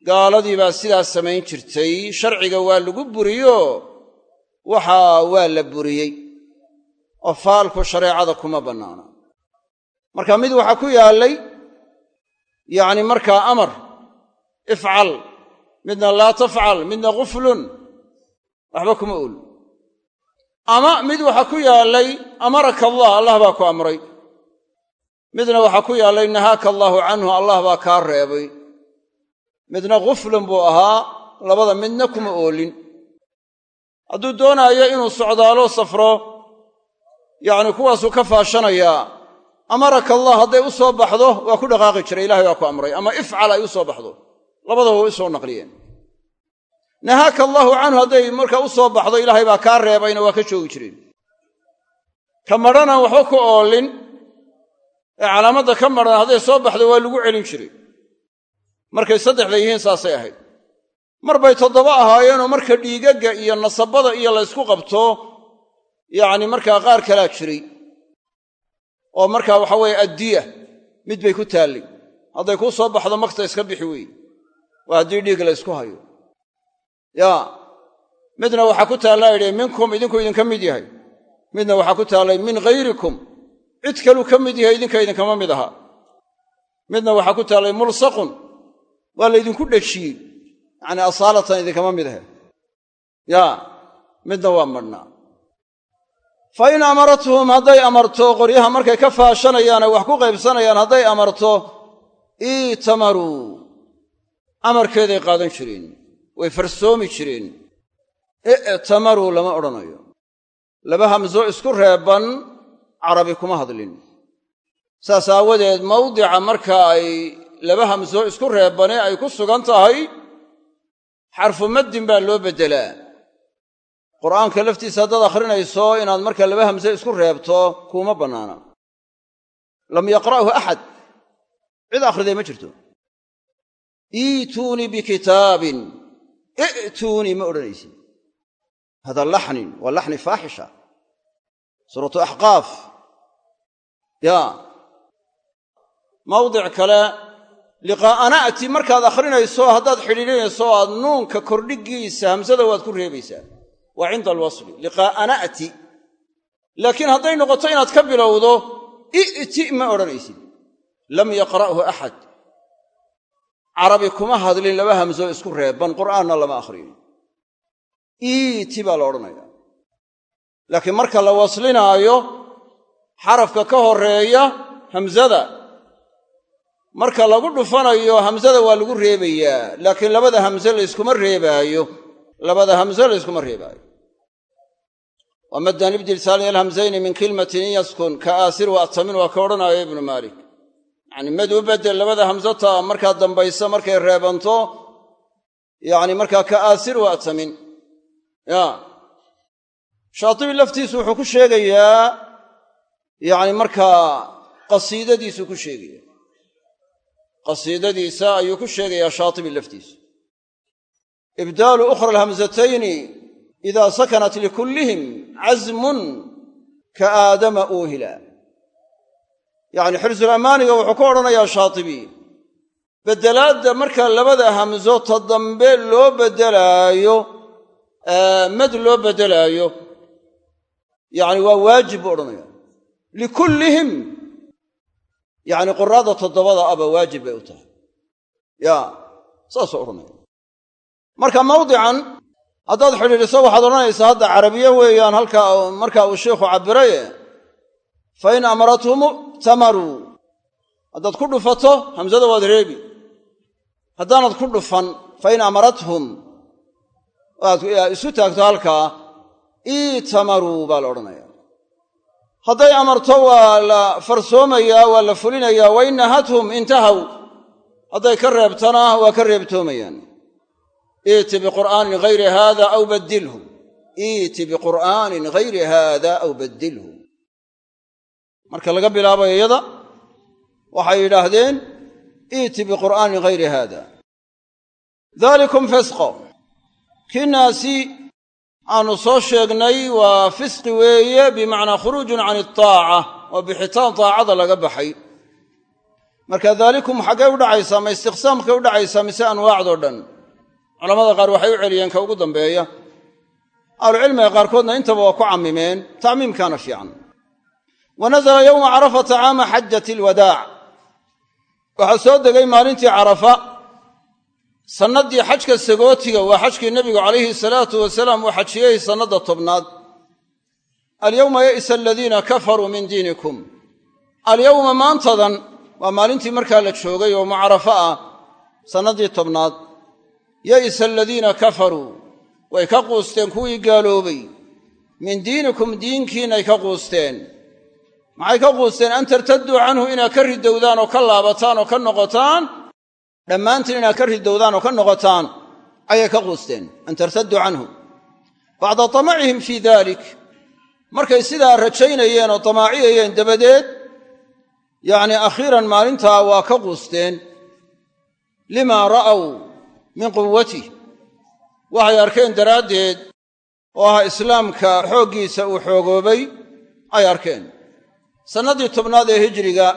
Gaaladii baa sidaas samayn jirtay. Sharciga waa lagu buriyo waxa waa la buriyey. Oo faalku shareecada kuma bannaana. Marka mid waxaa ku yaallay yacni markaa amar ifcal midna laa tafcal midna quflun waxba kuma ol ama mid waxaa ku yaallay amaraka allah allah baa ku amray midna waxaa ku yaallay nahaaka allaahu canhu allah baa kaa reebay. Midna quflun buu ahaa labada midna kuma oolin. Hadduu doonaayo inuu socdaalo safro yacni kuwaasuu ka faashanayaa amaraka allah hadday u soo baxdo waa ku dhaqaaqi jiray ilahay baa ku amray. Ama ifcal ay u soo baxdo labadaba way u soo naqliyeen. Nahaaka allaahu canhu hadday markaa u soo baxdo ilaahay baa kaa reebayna waa ka joogi jireen. Ka madhanaan waxba ku oolin ee calaamadda ka madhan hadday soo baxdo waa lagu celin jiray. Markay saddexda yihiin saasay ahayd. Mar bay toddoba ahaayeenoo marka dhiigagga iyo nasabada iyo la ysku qabto yacni markaa qaar kalaa jiray. Oo markaa waxa weeye addiya mid bay ku taallay hadday kuu soo baxdo makta iska bixi weeye waa haddii dhiig la ysku hayo. Yaa midna waxaa ku taallaa yidhi minkum idinku idinka mid yahay. Midna waxaa ku taallay min ghayrikum cid kaluu ka mid yahay idinka idinkama mid aha. Midna waxaa ku taallay mulsaqun waa laydinku dhejiyey. Yacni asaalatan idinkama mid ahe. Yaa midna waa madhnaa. Fa in amarathum hadday amarto qoryaha markay ka faashanayaane wax ku qaybsanayaan hadday amarto iitamaruu amarkeeday qaadan jireen way farsoomi jireen i'tamaruu lama odhanayo. Laba hamso isku reebban carabi kuma hadlin. Saas aawadeed mawdica marka ay laba hamso isku reebbane ay ku sugan tahay xarfu maddin baa loo beddelaa. Qur'aanka laftiisa haddaad akhrinayso inaad marka laba hamse isku reebto kuuma bannaana. Lam yaqra'hu axad cid akhriday ma jirto. Iituunii bikitaabin. I'tuunii ma odhanaysid. Hada laxnin waa laxni faaxisha. Suuratu axqaaf ya. Mawdic kale liqaa'ana'ti markaad akhrinayso haddaad xidhiidhinayso aad nuunka kordhigiisa hamsada waad ku reebaysaa. Waa cinda alwasli liqaa'ana'ti laakiin hadday noqoto inaad ka bilowdo i'ti ma odhanaysid. Lam yaqra'hu axad carabi kuma hadlin laba hamso isku reebban qur'aanna lama akhriyin iiti baa la odhanaya laakiin marka la waslinaayo xarafka ka horreeya hamsada marka lagu dhufanayo hamsada waa lagu reebayaa laakiin labada hamse layskuma reebaayo. Labada hamse layskuma reebaayo. Wamaddan ibdil saaliya alhamzayni min kilmatin in yaskun ka aasir wa waa ka odhanaayo ibnu maalik. Yacni mad u beddel labada hamsata markaa dambaysa markay reebanto yacni markaa ka aasir wa atamin ya. Shaatibi laftiisu wuxuu ku sheegayaa yacni markaa qasiidadiisuu ku sheegaya qasiidadiisa ayuu ku sheegayaa shaatibi laftiisu ibdaalu ukhra alhamzatayni idaa sakanat likullihim casmun ka aadama uuhila yacni xirsulamaaniga wuxuu ku odhanayaa shaatibi beddelaadda marka labada hamso ta dambe loo beddelaayo mad loo beddelaayo yacni waa waajib buu odhanaya likullihim yacni quraada toddobada aba waajib bay u tahay ya saasuu odhanaya marka mawdican haddaad xidhiidhiso waxaad odhanaysaa hadda carabiye weeyaan halkaa marka uu sheikhu cabiraye fa in amarathum tamaruu haddaad ku dhufato hamsada waad reebi haddaanad ku dhufan fa in amarathum aad isu taagto halkaa iitamaruu baa la odhanaya hadday amarto waa la farsoomayaa waa la fulinayaa wa in nahathum intahaw. Hadday ka reebtana waa ka reebtoomayaan. Iiti biqur'aanin hayri haada aw baddilhu iiti biqur'aanin hayri haada aw baddilhu marka laga bilaabayo iyada waxay yidhaahdeen iiti biqur'aanin hayri haada dalikum fisqo. Kinaasi aanu soo sheegnay waa fisqi weeye bimacnaa khuruujun can itaaca waa bixitaan taacada laga baxay. Marka daalikum xaggay u dhacaysaa ma istiqsaamkay u dhacaysaa mise anwaacdoo dhan? Culamada qaar waxay u celiyeen ka ugu dambeeya. Ahlucilmiga qaarkoodna intaba waa ku cammimeen tacmiimkaana fiican. Wa nasala yowma carafata caama xajati alwadaac waxaa soo degay maalintii carafa sannaddii xajka sagootiga waa xajkii nebigu calayhi salaatu wasalaam uu xajiyey sannadda tobnaad. Alyowma ya'isa aladiina kafaruu min diinikum. Alyowma maantadan waa maalintii markaa la joogay oo mucarafo ah sannaddii tobnaad. Ya'isa aladiina kafaruu way ka quusteen kuwii gaaloobay. Min diinikum diinkiinay ka quusteen. Maxay ka quusteen? An tartadduu canhu inaad ka ridowdaan oo ka laabataan oo ka noqotaan dhammaantiin inaad ka ridowdaan oo ka noqotaan ayay ka quusteen. An tartadduu canhu bacda tamacihim fii dalik markay sidaa rajaynayeen oo damaaciyayeen dabadeed yacnii akhiiran maalintaa waa ka quusteen. Limaa ra'aw min quwatih waxay arkeen daraaddeed oo ah islaamka xooggiisa uu xoogoobay ay arkeen. Sannaddii tobnaad ee hijriga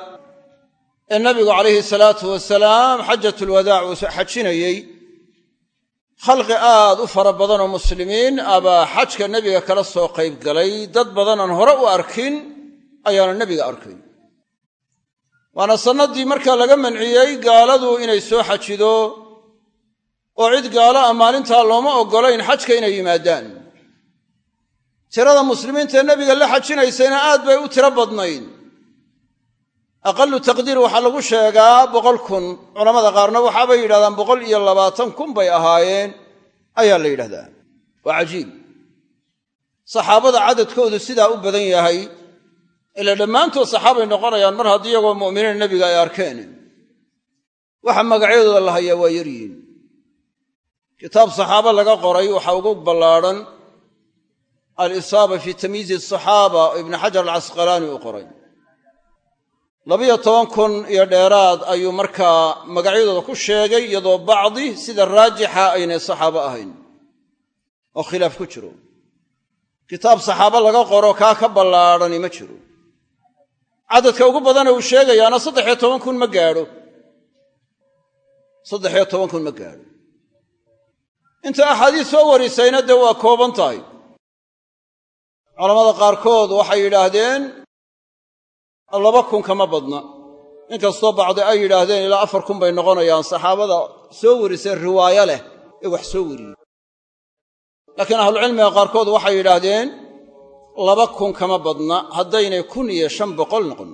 ee nabigu calayhi salaatu wasalaam xajatulwadaac uu xajinayey. Khalqi aad u fara badanoo muslimiin abaa xajka nebiga kala soo qayb galay. Dad badanaan hore u arkin ayaana nebiga arkay waana sannadii markaa laga manciyey gaaladu inay soo xajido oo cid gaalo ah maalintaa looma oggolayn xajka inay yimaadaan. Tirada muslimiintaee nebiga la xajinaysayna aad bay u tiro badnayd aqalu taqdiir waxaa lagu sheegaa boqol kun. Culamada qaarna waxaabay yidhahdaan boqol iyo labaatan kun bay ahaayeen. Ayaa la yidhahdaa waa cajiib. Saxaabada cadadkoodu sidaa u badan yahay ila dhammaantood saxaabay noqonayaan mar haddii iyagoo mu'miniin nebiga ay arkeen. Waxa magacyadooda la hayaa waa yaryihiin. Kitaab saxaabo laga qoray waxaa ugu ballaadhan alisaaba fi tamyiizi asaxaaba oo ibnu xajar alcasqalaani uu qoray labiyo toban kun iyo dheeraad ayuu markaa magacyadooda ku sheegay iyadoo bacdi sida raajixa aynay saxaabo ahayn. Oo khilaaf ku jiro. Kitaab saxaabo laga qoro kaa ka ballaadhani ma jiro. Cadadka ugu badana uu sheegayaana saddexiyo toban kun ma gaadho. Saddexiyo toban kun ma gaadho. Inta axaadiis soo warisayna dee waa kooban tahay. Culamada qaarkood waxay yidhaahdeen laba kun kama badna. Inkastoo bacdi ay yidhaahdeen ilaa afar kun bay noqonayaan saxaabada soo warisay riwaayo leh ee wax soo wariyey. Laakiin ahlucilmiga qaarkood waxay yidhaahdeen laba kun kama badna haddaynay kun iyo shan boqol noqon.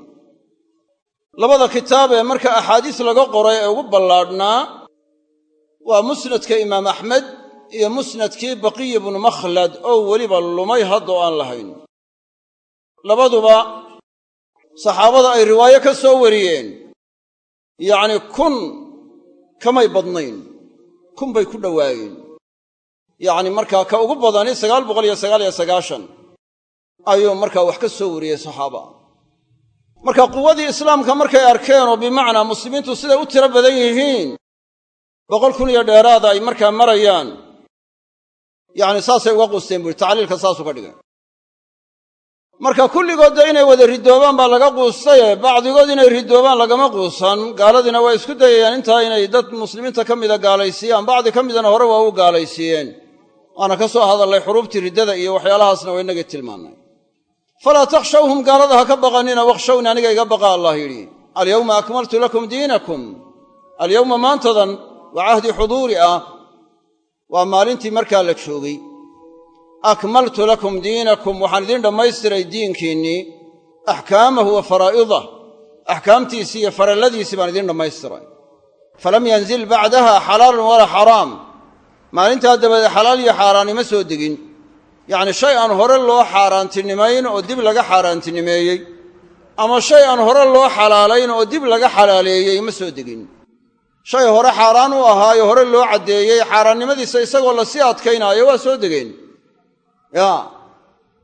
Labada kitaab ee marka axaadiis laga qoray ee ugu ballaadhnaa waa musnadka imaam axmed iyo musnadkii baqiy ibnu makhlad oo weliba lumay haddoo aan lahayn. Labaduba saxaabada ay riwaayo ka soo wariyeen. Yacni kun kamay badnayn. Kun bay ku dhowaayeen yacni markaa ka ugu badani sagaal boqol iyo sagaal iyo sagaashan ayuu markaa wax ka soo wariyey saxaaba. Marka quwadii islaamka markay arkeen oo bimacnaa muslimiintu siday u tiro badan yihiin boqol kun iyo dheeraada ay markaa marayaan. Yacni saasay uga quusteen buuhi tacliilka saasuu ka dhigay marka kulligoodda inay wada ridoobaan baa laga quustaye bacdigood inay ridoobaan lagama quusan gaaladiina waa isku dayayaan intaa inay dad muslimiinta ka mida gaalaysiiyaan bacdi ka midana hore waa u gaalaysiiyeen. Waana ka soo hadallay xuruubtii riddada iyo waxyaalahaasna waa inagii tilmaannay. Falaa takhshawhum gaalada ha ka baqannina wakhshawni aniga iga baqa allah yidhi. Alyawma akmaltu lakum diinakum. Alyowma maantadan waa cahdi xuduuri ah. Waa maalintii markaa la joogay akmaltu lakum diinakum waxaan idiin dhammaystiray diinkiinnii axkaamahu wa faraa'idah axkaamtiisii iyo faralladiisii baan idiin dhammaystiray falam yanzil bacdaha xalaalun walaa xaraam maalintaa dabadeed xalaal iyo xaaraanima soo degin yacni shay aan hore loo xaaraantinimayn oo dib laga xaaraantinimeeyey ama shay aan hore loo xalaalayn oo dib laga xalaaleeyey ma soo degin shay hore xaaraan u ahaayo hore loo caddeeyey xaaraannimadiisa isagoo la sii adkaynaayo waa soo degeen yaa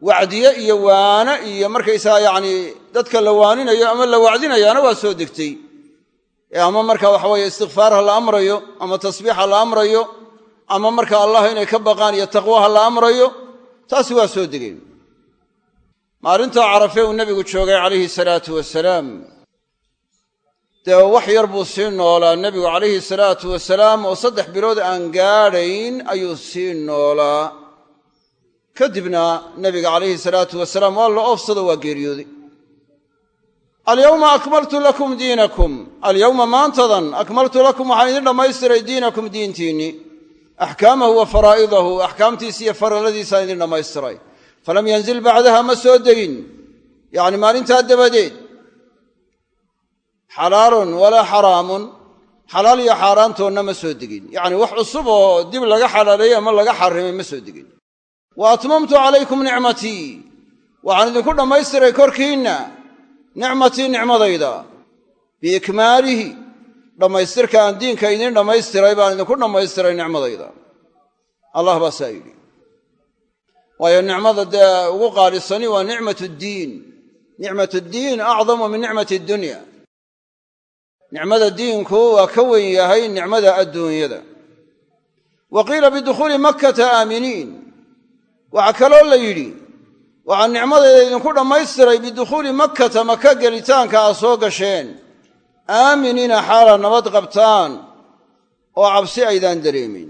wacdiye iyo waana iyo markaysaga yacni dadka la waaninayo ama la wacdinayaana waa soo degtay. Ama marka waxa weeye istikfaar la amrayo ama tasbiix ha la amrayo ama marka allah inay ka baqaan iyo taqwo ha la amrayo taasi waa soo degeen. Maalintaa carafe uu nebigu joogay calayhi salaatu wasalaam dee wax yar buu sii noolaa. Nebigu calayhi salaatu wasalaam oo saddex bilood aan gaadhayn ayuu sii noolaa kadibna nebiga calayhi salaatu wasalaam waa la oofsado waa geeriyooday alyawma akmaltu lakum diinakum. Alyawma maantadan akmaltu lakum waxaan idin dhammaystiray diinakum diintiinnii axkaamahu wa faraa'idahu axkaamtiisi iyo faralladiisaan idin dhammaystiray. Falam yanzil bacdaha ma soo degin. Yacni maalintaa dabadeed. Xalaalun walaa xaraamun. Xalaal iyo xaaraantoonna ma soo degin. Yacni wax cusub oo dib laga xalaaleeyey ama laga xarrimay ma soo degin wa atmamtu calaykum nicmatii waxaan idinku dhammaystiray korkiinna nicmatii nicmadayda biikmaalihi dhammaystirka aan diinka idiin dhammaystiray baan idinku dhammaystiray nicmadayda allah baa saa yidhi. Waayo nicmada dee ugu qaalisani waa nicmat ddiin nicmat ddiin acdamu min nicmati dunya. Nicmada diinku waa ka wen yahay nicmada adduunyada. Wa qiila bidukhuuli makkata aaminiin waxaa kaloo la yidhi waxaa nicmadayda idinku dhammaystiray bidukhuuli makkata maka gelitaanka aad soo gasheen. Aaminiina xaala nabad qabtaan oo cabsi aydaan dareemin.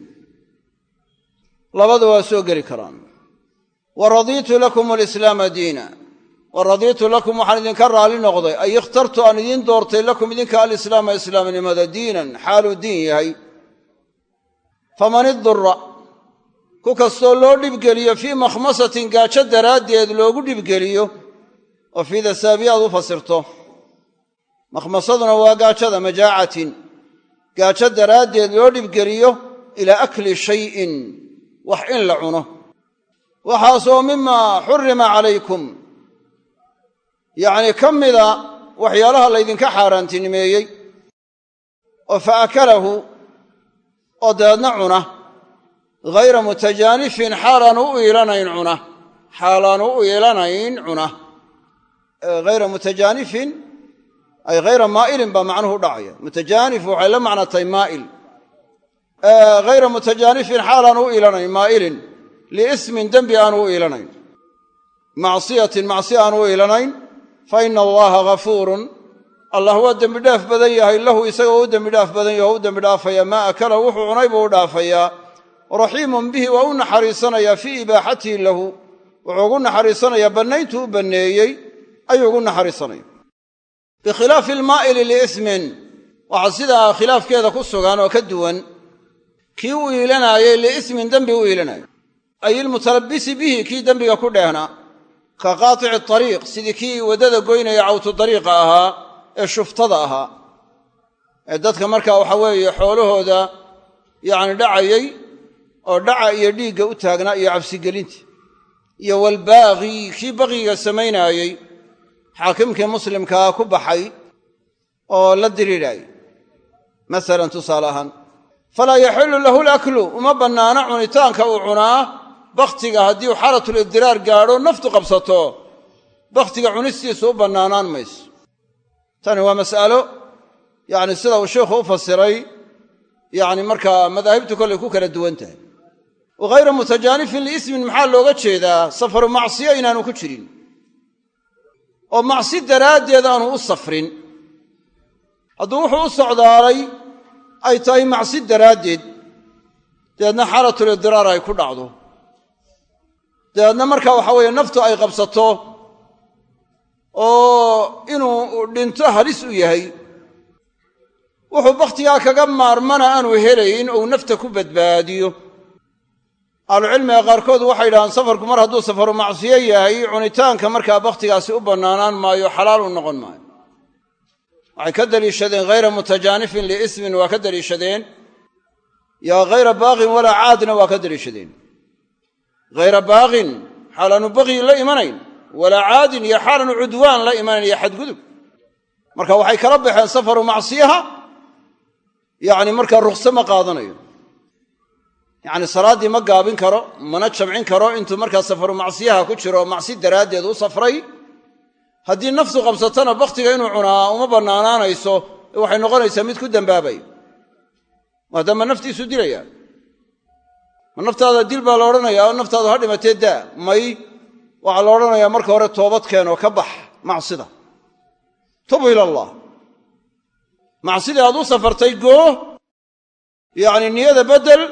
Labada waa soo geli karaan. Wa radiitu lakum alislaama diina. Wa radiitu lakum waxaan idinka raalli noqday ay ikhtartu aan idiin doortay lakum idinka alislaama islaamnimada diinan xaaluu diin yahay. Faman idura ku kastoo loo dhibgeliyo fii makhmasatin gaajo daraaddeed loogu dhibgeliyo oo fiida saabiyaad u fasirto. Makhmasaduna waa gaajada majaacatin. Gaajo daraaddeed loo dhibgeliyo ilaa akli shayin wax in la cuno. Waxaasoo mimaa xurima calaykum. Yacnii ka mida waxyaalaha laydinka xaaraantinimeeyey oo fa akalahu oo dabeedna cuna ghayra mutajaanifin xaalaanu u iilanayn cuna. Xaalaanu u iilanayn cuna. Hayra mutajaanifin ay hayra maa'ilin baa macnuhu u dhacaya. Mutajaanif waxay la macno tahay maa'il hayra mutajaanifin xaalaanu u iilanayn maa'ilin. Liismin dembi aanu u iilanayn. Macsiyatin macsi aanu u iilanayn. Fa ina allaha ghafuurun allah waa dembidhaaf badan yahay lahu isagoo u dembidhaaf badan yaho u dembidhaafaya maa akala wuxuu cunay buu u raxiimun bihi waa u naxariisanayaa fii ibaaxatihi lahu. Wuxuu ugu naxariisanayaa bannayntuu u banneeyey ayuu ugu naxariisanaya. Bikhilaafi almaa'ili liismin. Waxaa sidaa khilaafkeeda ku sugan oo ka duwan kii u iilanaayey liismin dembi u iilanayo ay ilmutalabbisi bihi kii dembiga ku dheehnaa ka qaatici tariiq sidii kii waddada goynaya cawtu dariiqa ahaa ee shuftada ahaa. Ee dadka markaa waxa weeye xoolahooda yacni dhacayay oo dhaca iyo dhiigga u taagnaa iyo cabsigelinta iyo walbaaqi kii baqiga samaynaayey xaakimkii muslimkaa ku baxay oo la diriiraayey masalan tusaale ahaan falaa yaxillu lahu laklu uma bannaana cunitaanka uu cunaa bakhtiga haddii uu xaalatulibdiraar gaadho naftu qabsato bakhtiga cunistiisu u bannaanaan mayso. Tani waa mas'alo yacni sida uu sheikhu u fasiray yacni markaa madaahibtu kollay ku kala duwan tahay wa ghayra mutajaanifin liismin maxaa looga jeedaa safaru macsiyo inaanu ku jirin? oo macsi daraaddeed aanu u safrin. Hadduu wuxuu u socdaalay ay tahay macsi daraaddeed dabeedna xaalatulibdiraar ay ku dhacdo. Dabeedna markaa waxa weeye naftu ay qabsato oo inuu dhinto halis u yahay wuxuu bakhtigaa kaga maarmana aanu helayn ou nafta ku badbaadiyo ahlucilmiga qaarkood waxay yidhahdaan safarku mar hadduu safaru macsiyo yahay cunitaanka markaa bakhtigaasi u bannaanaan maayo xalaal u noqon maayo. Waxay ka daliishadeen hayra mutajaanifin liismin waa ka daliishadeen yo hayra baaqin walaa caadna waa ka daliishadeen. Hayra baaqin xaalaanu baqyi la imanayn walaa caadin iyo xaalaanu cudwaan la imanayn iyo xadgudub. Marka waxay kala baxeen safaru macsiyaha yacni markaa rukse ma qaadanayo yacni salaaddii ma gaabin karo mana jamcin karo intuu markaa safaru macsiyaha ku jiro macsi daraaddeed u safray. Haddii naftu qabsatana bakhtiga inuu cunaa uma bannaanaanayso waxay noqonaysaa mid ku dambaabay. Maadaama naftiisu dilaya. Ma naftaada dil baa la odhanayaa oo naftaadu ha dhimatee daa may waxaa la odhanayaa marka hore toobad keenoo ka bax macsida. Tubu ila allah. Macsidii aad u safartay goo yacni niyada beddel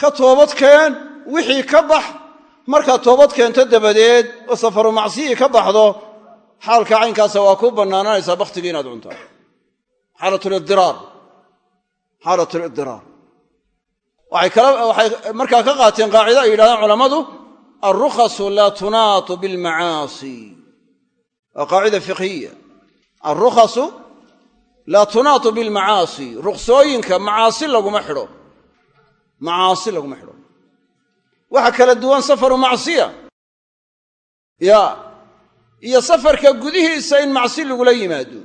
ka toobad keen wixii ka bax. Markaad toobad keento dabadeed oo safaru macsiyii ka baxdo xaalka caynkaasa waa kuu bannaanaanaysaa bakhtigii inaad cuntaa xaalatulidiraar xaalatulidiraar waxay markaa ka qaateen qaacido ay yidhahdaan culammadu alrukhasu laa tunaatu bilmacaasi. Waa qaacida fiqhiya. Alrukhasu laa tunaatu bilmacaasi. Ruksooyinka macaasi laguma xidho macaasi laguma xidho. Waxa kala duwan safaru macsiya. Ya iyo safarka gudihiisa in macsi lagula yimaado.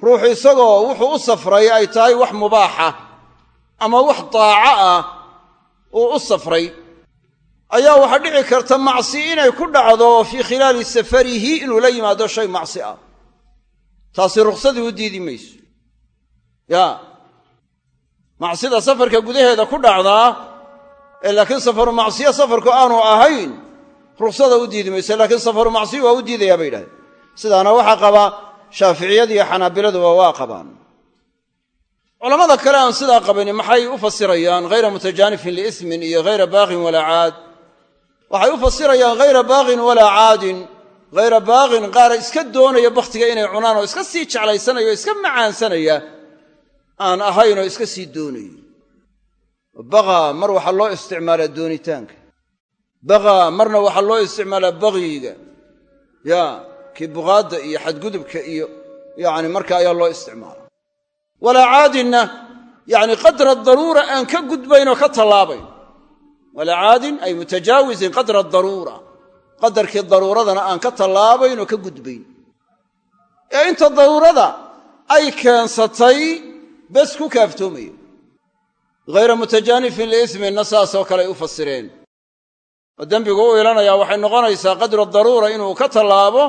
Ruuxu isagoo wuxuu u safray ay tahay wax mubaaxa ama wax daaco ah uu u safray. Ayaa waxaa dhici karta macsi inay ku dhacdo fii khilaali safarihi inuu la yimaado shay macsi ah. Taasi ruksadii u diidi mayso. Ya macsida safarka gudaheeda ku dhacdaa ee laakiin safaru macsiya safarku aanu ahayn ruksada u diidi mayso laakiin safaru macsiya waa u diidayaa bay yidhahdeen. Sidaana waxaa qaba shaaficiyada iyo xanaabiladuba waa qabaan. Culamada kale aan sidaa qabani maxay u fasirayaan hayra mutajaanifin liismin iyo hayra baaqin walaa caad? Waxay u fasirayaan hayra baaqin walaa caadin hayra baaqin qaara iska doonaya bakhtiga inay cunaan oo iska sii jeclaysanaya oo iska macaansanaya aan ahayn oo iska sii doonaya baqaa mar waxaa loo isticmaalaa doonitaanka. Baqaa marna waxaa loo isticmaalaa bagyiga ya kii buqaadda iyo xadgudubka iyo yacni marka ayaa loo isticmaala. Walaa caadinna yacni qadra daruura aan ka gudbayn oo ka tallaabayn walaa caadin ay mutajaawisin qadra daruura. Qadarkii daruuradana aan ka tallaabayn oo ka gudbayn. Ee inta daruurada ay keensatay bes ku kaaftoomaya hayra mutajaanifin liisminna saasoo kale ay u fasireen oo dembigu u ilanayaa waxay noqonaysaa qadra daruura inuu ka tallaabo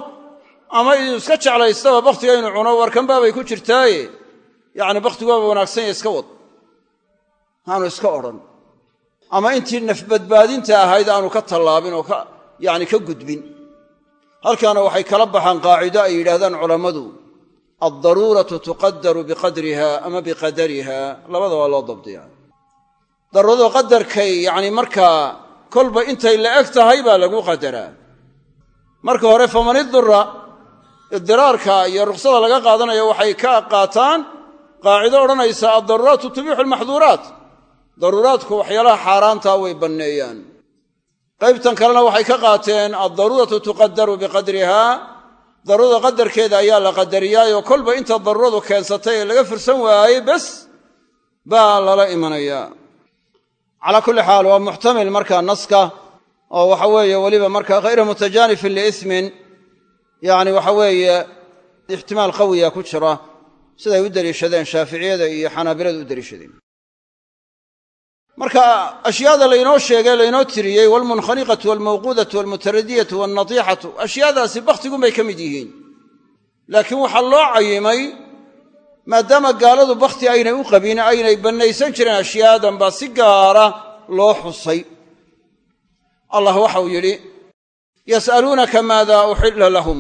ama inuu iska jeclaystaba bakhtiga inuu cuno warkanbaabay ku jirtaaye yacni bakhtigu waaba wanaagsan ya iska wad aanu iska odhan ama intii nafbadbaadinta ahayd aanu ka tallaabin oo yacni ka gudbin halkaana waxay kala baxaan qaacido ay yidhaahdaan culammadu addaruuratu tuqadaru biqadriha ama biqadariha labada waa loo dabdiyaa daruuradu qadarkay yacni markaa kolba intay la eg tahay baa lagu qadaraa marka hore faman idura idiraarka iyo ruksada laga qaadanayo waxay ka qaataan qaacido odhanaysa addaruuraatu tubixu almaxduuraat daruuraadku waxyaalaha xaaraantaa way banneeyaan qaybtan kalena waxay ka qaateen addaruuratu tuqadaru biqadriha daruurada qadarkeeda ayaa la qadariyaayo kolba inta daruuradu keensatay ee laga fursan waayey bes baa lala imanayaa calaa kulli xaal waa muxtamil markaa naska oo waxa weeye weliba markaa khayra mutajaanifin liismin yacni waxa weeye ixtimaal qawiya ku jira siday u deliishadeen shaaficiyada iyo xanaabiladu u deliishadeen marka ashyaada laynoo sheegay laynoo tiriyey walmunkhaniqatu walmawquudatu walmutaradiyatu walnatiixatu ashyaadaasi bakhtigunbay ka mid yihiin. Laakiin waxaa loo cayimay maadaama gaaladu bakhti aynay u qabin aynay bannaysan jireen ashyaadan baa si gaara loo xusay. Allah waxau yidhi yas'aluunaka maada uxilla lahum.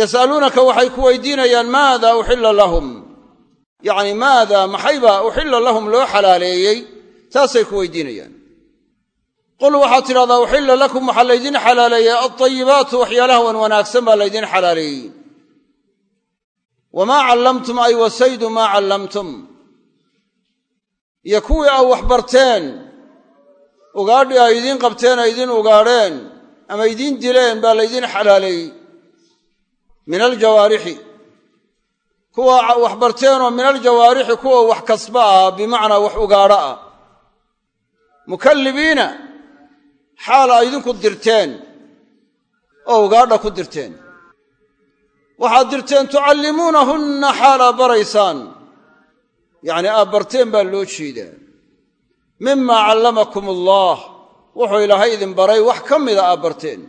Yas'aluunaka waxay ku weydiinayaan maada uxilla lahum. Yacni maada maxayba uxilla lahum loo xalaaleeyey taasay ku weydiinayaan. Qul waxaad tidhahdaa uxilla lakum waxaa laydin xalaaleeyey altayibaatu waxyaalaha wan wanaagsan baa laydin xalaaleeyey. Wamaa callamtum ay wasaydu maa callamtum. Iyo kuwii aa wax barteen ugaadhi ay idiin qabteen ay idiin ugaadheen ama idiin dileen baa laydin xalaaleeyey. Min aljawaarixi. Kuwa wax barteenoo min aljawaarixi kuwa wax kasba ah bimacnaa wax ugaadho ah mukallibiina xaal aa idinku dirteen oo ugaadha ku dirteen. Waxaad dirteen tucallimuunahunna xaal aa baraysaan. Yacnii aad barteen baa loo jeedaa. Mimaa callamakum allaah wuxuu ilaahay idin baray wax ka mida aad barteen.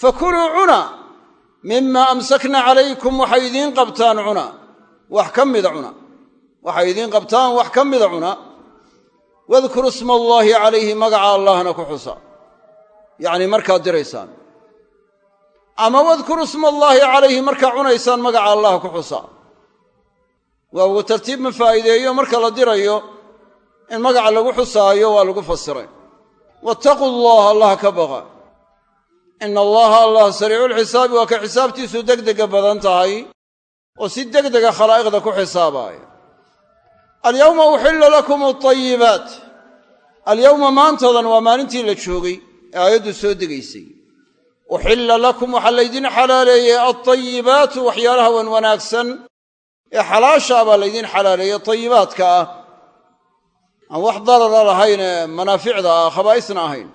Fakuluu cuna. Mimaa amsakna calaykum. Waxay idiin qabtaan cuna. Wax ka mida cuna. Waxay idiin qabtaan wax ka mida cuna wadkuru isma allaahi calayhi magaca allahna ku xusa. Yacnii markaad diraysaan. Ama wadkuru isma allaahi calayhi markaa cunaysaan magaca allah ku xusa. Waa ugu tartiib ma faa'iideeyo marka la dirayo in magaca lagu xusaayo waa lagu fasiray. Wattaquu allaha allah ka baqa. Ina allaha allah sariiculxisaabi waa ka xisaabtiisu degdega badan tahay oo si degdega khalaa'iqda ku xisaabaaya alyawma uxilla lakum altayibaat alyowma maantadan waa maalintii la joogay ee aayaddu soo degaysay. Uxilla lakum waxaa laydin xalaaleeyey altayibaatu waxyaalaha wan wanaagsan ee xalaashaa baa laydin xalaaleeyey tayibaadka ah. Aan wax darara lahayn ee manaaficda ah khabaa'isna ahayn.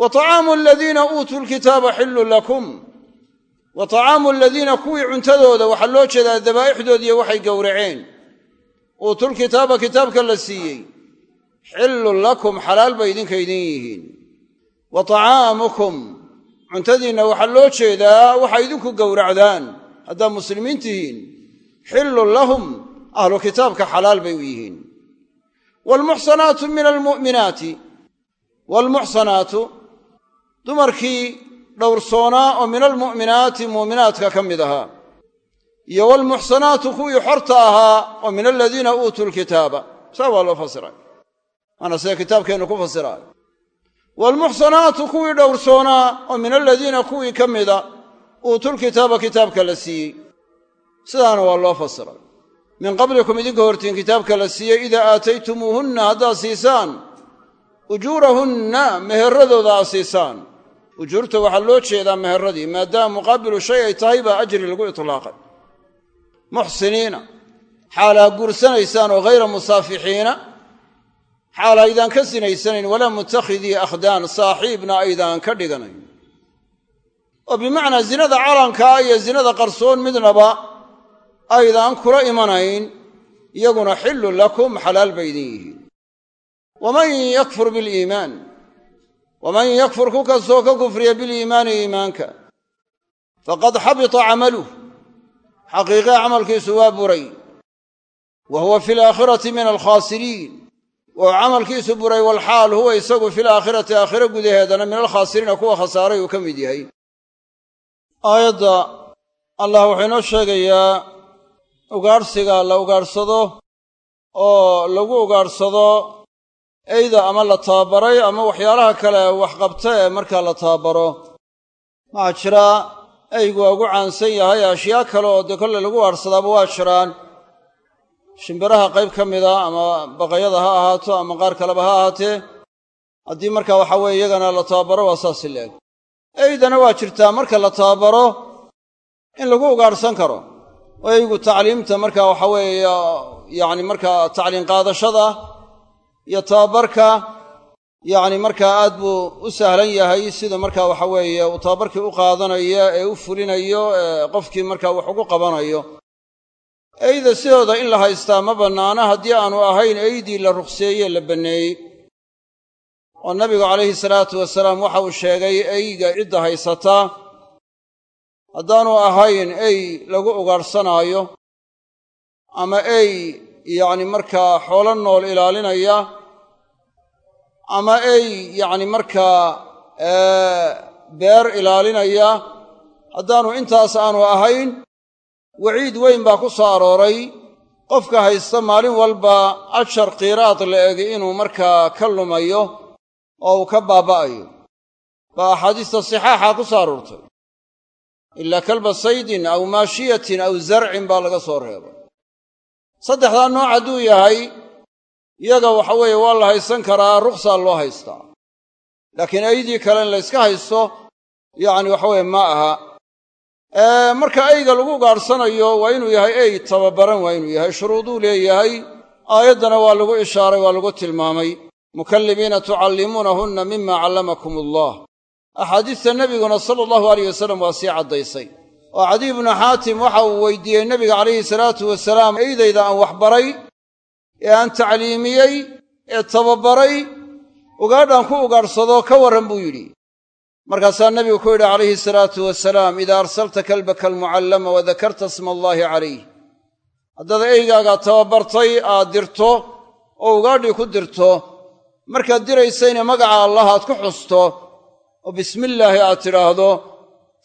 Wa طacaamu aladiina uutuu lkitaaba xillun lakum. Wa طacaamu aladiina kuwii cuntadooda waxaa loo jeedaa dabaa'ixdoodiiyo waxay gowraceen uutulkitaaba kitaabka la siiyey xillun lakum xalaal bay idinka idin yihiin. Wa طacaamukum cuntadiinna waxaa loo jeedaa waxay idinku gowracdaan haddaad muslimiin tihiin. Xillun lahum ahlu kitaabka xalaal bay u yihiin. Waalmuxsanaatu min almu'minaati waalmuxsanaatu dumarkii dhowrsoonaa oo min almu'minaati mu'minaadka ka mid ahaa iyo waalmuxsanaatu kuwii xorta ahaa oo min aladiina uutuu lkitaaba. Saa waa loo fasiray. Waana sida kitaabkeennu ku fasiraayo. Waalmuxsanaatu kuwii dhowrsoonaa oo min aladiina kuwii ka mida uutulkitaaba kitaabka la siiyey. Sidaana waa loo fasiray. Min qablikum idinka hortiin kitaabka la siiyey idaa aataytumuuhunna haddaad siisaan ujuurahunna meheradooda aad siisaan. Ujuurta waxaa loo jeedaa meheradii maadaama muqaabilu shay ay tahay baa ajri lagu itlaaqay muxsiniina. Xaalaa guursanaysaan oo hayra musaafixiina. Xaal aydaan ka sinaysanayn walaa mutakhidii akhdaan saaxiibna aydaan ka dhiganayn. Oo bimacnaa zinada calankaa iyo zinada qarsoon midnaba aydaan kula imanayn iyaguna xillun lakum xalaal bay idin yihiin. Waman yakfur biliimaan? Waman yakfur ku kastoo ka kufriya biliimaani iimaanka? Faqad xabita camaluh xaqiiqee camalkiisu waa buray. Wa huwa fi alaakhirati min alkhaasiriin. Wuu camalkiisu buray walxaal huwa isagu fi laakhirati aakhiro gudaheedana min alkhaasiriina kuwa khasaaray uu ka mid yahay. Aayadda allah wuxuu inoo sheegayaa ugaadhsiga la ugaadhsado oo lagu ugaadhsado eyda ama la tababaray ama waxyaalaha kale waxqabta ee markaa la tababaro eygu waa ugu caansan yahay ashyaa kale oo dee kolle lagu ugaadhsadaaba waa jiraan. Shimbiraha qayb ka mida ama baqayada ha ahaato ama qaar kaleba ha ahaatee haddii marka waxa weeye iyagana la tababaro waa saasi leeg. Eydana waa jirtaa marka la tababaro in lagu ugaadhsan karo. Oo eygu tacliimta marka waxa weeye yacni markaa tacliin qaadashada iyo tababarka yacni markaa aad buu u sahlan yahay sida marka waxa weeye uu tababarkii u qaadanayo ee u fulinayo ee qofkii markaa wax ugu qabanayo. Eyda sidooda in la haystaa ma bannaana haddii aanu ahayn eydii la ruqseeye la banneeyey. Oo nabigu calayhi salaatu wasalaam waxa uu sheegay eyga cidda haysataa haddaanu ahayn ey lagu ugaadhsanaayo ama ey yacni markaa xoolo nool ilaalinaya ama ey yacni markaa beer ilaalinaya haddaanu intaas aanu ahayn waciid weyn baa ku soo arooray. Qofka haysta maalin walba ashar kiiraad la eg inuu markaa ka lumayo oo uu ka baaba'ayo. Baa axaadiista sixaaxa ku soo aroortay. Ilaa kalba saydin aw maashiyatin aw zarcin baa laga soo reebay. Saddexdaa nooc hadduu yahay iyaga waxa weeye waa la haysan karaa ruqsaa loo haystaa laakiin aydii kale in layska haysto yacni waxa weye ma aha. Marka eyga lagu gaadhsanayo waa inuu yahay ey tababaran waa inuu yahay shuruuduu leeyahay. Aayaddana waa lagu ishaaray waa lagu tilmaamay. Mukallimiina tucallimuunahunna mima callamakum allah axaadiista nebiguna sala allahu alayh wasalam waa sii caddaysay. Oo cadiy bnu xaatim waxa uu weydiiyey nebiga calayhi salaatu wasalaam eydayda aan waxbaray ee aan tacliimiyey ee tababaray ugaadhaan ku ugaadhsado ka warran buu yidhi. Markaasaa nebigu ku yidhi calayhi salaatu wasalaam idaa arsalta kalbaka almucallama wa dakarta sma allaahi calayh. Haddaad eygaaga tababartay aad dirto oo ugaadhii ku dirto markaad diraysayna magaca allah aad ku xusto oo bismillaahi aad tidhaahdo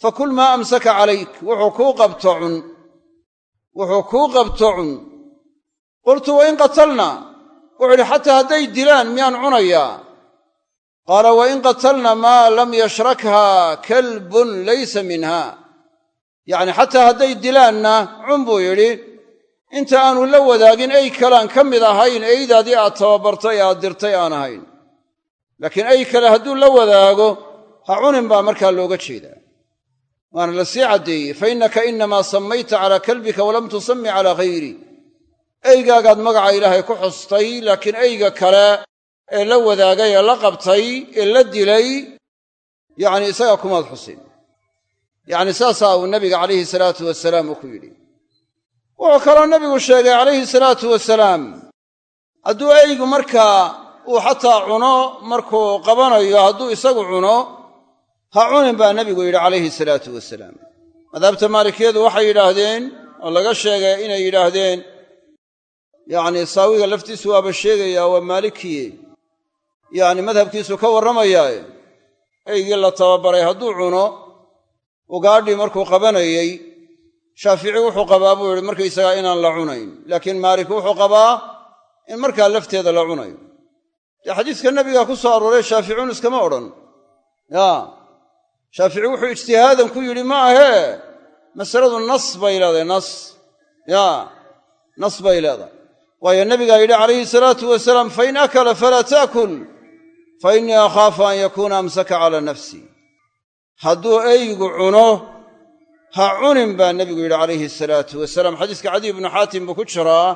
fakul maa amsaka calayk wuxuu kuu qabto cun. Wuxuu kuu qabto cun qultu wa in qatalna? Wuxuu yidhi xataa hadday dilaan miyaan cunayaa qaala wa in qatalna maa lam yashrakha kalbun laysa minha. Yacni xataa hadday dilaanna cun buu yidhi. Inta aanu la wadaagin ey kalaan ka mid ahayn eydaadii aad tababartay aad dirtay aan ahayn. Laakiin ey kale hadduu la wadaago ha cunin baa markaa looga jeedaa. Waana la sii caddeeyey. Fa innaka innamaa sammayta calaa kalbika walam tusammi calaa hayri eygaagaad magaca ilaahay ku xustay laakiin eyga kale ee la wadaagay ee la qabtay ee la dilay yacni isagaa kumaad xusin. Yacni saasaa uu nabiga calayhi salaatu wasalaam uu ku yidhi. Wuxuu kaloo nabigu sheegay calayhi salaatu wasalaam hadduu eygu markaa uu xataa cuno markuu qabanayo hadduu isagu cuno ha cunin baa nebigu yidhi calayhi salaatu wasalaam madhabta maalikiyadu waxay yidhaahdeen oo laga sheegay inay yidhaahdeen yacni saawiga laftiisu waaba sheegayaa waa maalikiye yacni madhabkiisu ka warramayaaye. Eygii la tababaray hadduu cuno ugaadhii markuu qabanayey shaafici wuxuu qabaa buu yidhi markaysagaa inaan la cunayn. Laakiin maalik wuxuu qabaa in markaa lafteeda la cunayo. Dee xadiiska nabigaa ku soo arooray shaaficun iskama odhan. Ya shaafici wuxuu ijtihaadan ku yidhi ma ahee masaladu nas bay leedahay nas. Ya nas bay leedahay waayo nabigaa yidhi calayhi salaatu wasalaam fain akala falaa taakul fa innii akhaafu an yakuuna amsaka calaa nafsi. Hadduu eygu cuno ha cunin baa nebigu yidhi calayhi salaatu wasalaam xadiiska cadiy ibnu xaatim buu ku jiraa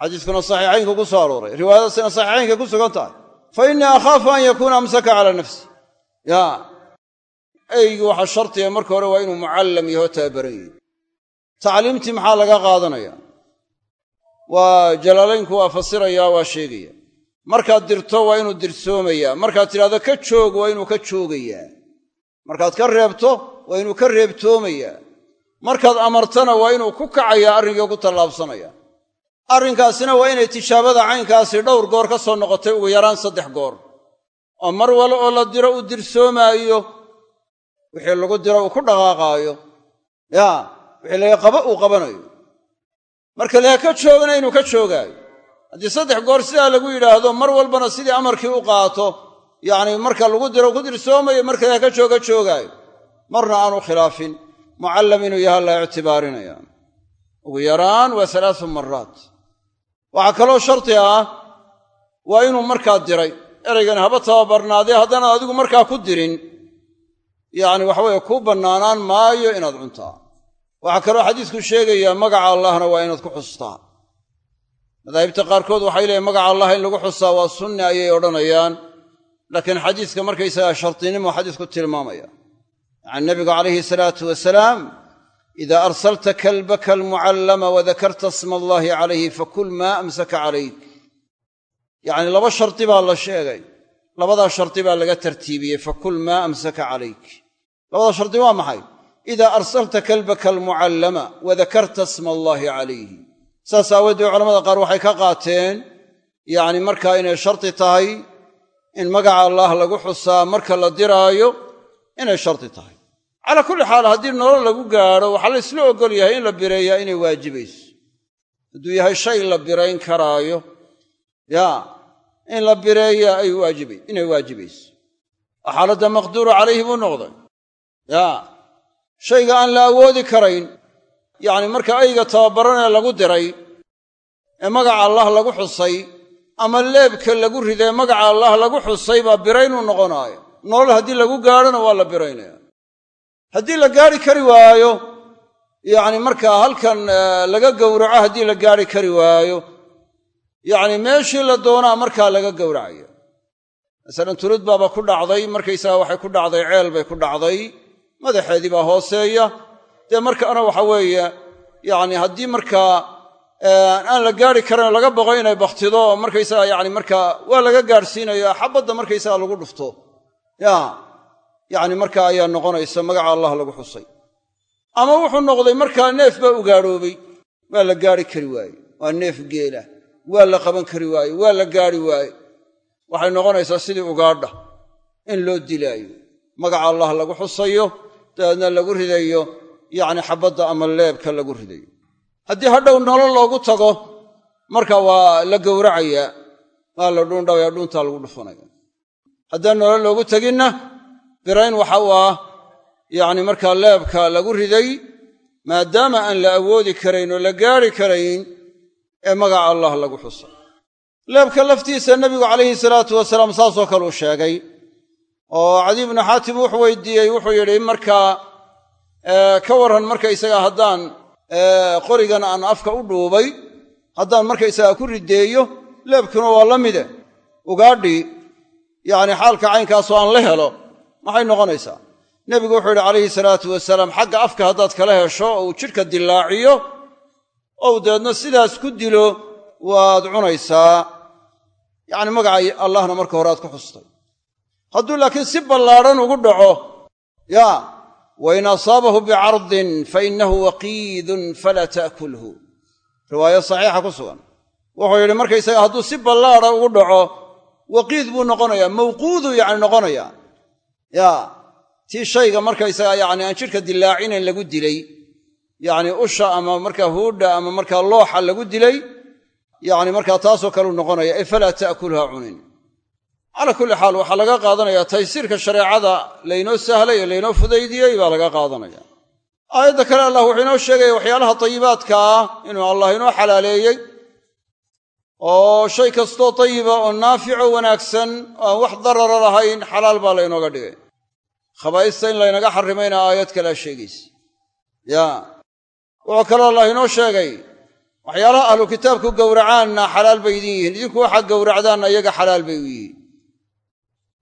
xadiiskuna saxiixaynka ku soo arooray riwaayadaasina saxiixaynka ku sugan tahay. Fa innii akhaafu an yakuuna amsaka calaa nafsi. Ya eygi waxaa shardiga marka hore waa inuu mucallam yaho tacliimtii maxaa laga qaadanaya waa jalaalaynku waa fasiraya waa sheegaya markaad dirto waa inuu dirsoomayaa. Markaad tidhahdo ka joog waa inuu ka joogayaa. Markaad ka reebto waa inuu ka reebtoomayaa. Markaad amartana waa inuu ku kacayaa arrinkii ku tallaabsanaya. Arrinkaasina waa inay tijaabada caynkaasi dhowr goor ka soo noqotay ugu yaraan saddex goor. Oo mar wale oo la diro uu dirsoomaayo wixii lagu diro uu ku dhaqaaqaayo. Yaa wixii laga qaba uu qabanayo marka laga ka joogana inuu ka joogaayo. Haddii saddex goor sidaa lagu yidhaahdo mar walbana sidii amarkii u qaato yacni marka lagu diro ku dirsoomayo marka laga ka jooga joogaayo. Marna aanu khilaafin. Mucallam inuu yaha la ictibaarinaya ugu yaraan waa alaau maraat waxaa kaloo shardi ah waa inuu markaa diray. Ereygan haba tababarnaadee haddanaad adigu markaa ku dirin. Yacni waxaweye kuu bannaanaan maayo inaad cuntaa waxaa kaloo xadiisku sheegayaa magaca allahna waa inaad ku xustaa. Madaahibta qaarkood waxay leeyiin magaca allah in lagu xusaa waa sunni ayay odhanayaan. Laakiin xadiiska markaysagaa shardinimo xadiisku tilmaamaya. Yacani nabigu calayhi salaatu wasalaam ida arsalta kalbaka almucallama wadakarta sma allaahi calayhi fakul maa amsaka calayk. Yacni laba shardi baa la sheegay. Labadaa shardi baa laga tartiibiyey fakul maa amsaka calayk. Labada shardi waa maxay ida arsalta kalbaka almucallama wadakarta sma allaahi calayhi saas aawoodee culamada qaar waxay ka qaateen yacni markaa inay shardi tahay in magaca allaah lagu xusaa marka la diraayo inay shardi tahay calaa kulli xaal haddii nolol lagu gaadho waxaa la isla oggol yahay in la bireeyaa inay waajibayso hadduu yahay shay la birayn karaayo yaa in la bireeyaa ay inay waajibayso oo xaaladda maqduuru calayhi buu noqday shayga aan la awoodi karayn yacni marka ayga tababaranee lagu diray ee magaca allah lagu xusay ama leebka lagu riday magaca allah lagu xusay baa biraynuu noqonaayo. Nolol haddii lagu gaadhona waa la biraynaya. Haddii la gaari kari waayo yacni markaa halkan laga gowraco haddii la gaari kari waayo yacni meeshii la doonaa markaa laga gowracaya. Masalan tulud baaba ku dhacday markaysaga waxay ku dhacday ceel bay ku dhacday madaxeedii baa hooseeya. Dee markaana waxa weeye yacni haddii markaa aan la gaari karin laga boqo inay bakhtido oo markaysaga yacni markaa waa laga gaadhsiinaya xabadda markaysaga lagu dhufto. Ya yacni markaa ayaa noqonaysa magaca allah lagu xusay. Ama wuxuu noqday markaa neef baa ugaadhoobay. Waa la gaari kari waaye waa neef geela. Waa la qaban kari waaye waa la gaari waaye. Waxay noqonaysaa sidii ugaadha in loo dilaayo. Magaca allah lagu xusayo dabeedna lagu ridayo yacni xabadda ama leebka lagu ridayo. Haddii hadhow nolol loogu tago marka waa la gowracayaa waa la dhuundhawaya dhuuntaa lagu dhufanaya haddaan nolol loogu teginna birayn waxa ah yacni markaa leebka lagu riday maadaama aan la awoodi karayn oo la gaari karayn ee magaca allah lagu xusay leebka laftiisa nebigu calayhi salaatu wasalaam saasoo kale uu sheegay oo cadiy bnu xaatim wuxuu weydiiyey wuxuu yidhi markaa ka warran markaysaga haddaan qorigan aan afka u dhuubay haddaan markaysagaa ku rideeyo leebkuna waa la mide. Ugaadhii yacni xaalka caynkaasoo aan la helo maxay noqonaysaa? Nebigu wuxuu yidhi calayhi salaatu wasalaam xagga afka haddaad kala hesho oo uu jidhka dillaaciyo ou dabeedna sidaas ku dilo waad cunaysaa. Yacni magaca allahna marka hore aad ku xustay hadduu laakiin si ballaadhan ugu dhaco yaa wain asaabahu bicardin fainahu waqiidun falaa ta'kulhu. Riwaayo saxiixa ku sugan. Wuxuu yidhi markaysaga hadduu si ballaada ugu dhaco waqiid buu noqonayaa mawquudu yacni noqonayaa. Yaa tii shayga markaysaga yacni aan jidhka dilaacinayn lagu dilay yacni usha ama markaa huudha ama markaa looxa lagu dilay yacni markaa taasoo kaleu noqonaya ee falaa ta'kulha cunin calaa kulli xaal waxaa laga qaadanayaa taysiirka shareecada laynoo sahlay ee laynoo fudaydiyey baa laga qaadanaya. Aayadda kale allah wuxuu inoo sheegaya waxyaalaha tayibaadka ah inuu allah inoo xalaaleeyey oo shay kastoo tayiba oo naafico wanaagsan oo aan wax darara lahayn xalaal baa laynooga dhigay. Khabaa'ista in laynaga xarimayna aayad kalea sheegaysa ya. Wuxuu kaloo allah inoo sheegay waxyaalaha ahlu kitaabku gowracaanna xalaal bay idin yihiin idinku waxaa gowracdaanna iyaga xalaal bay u yihiin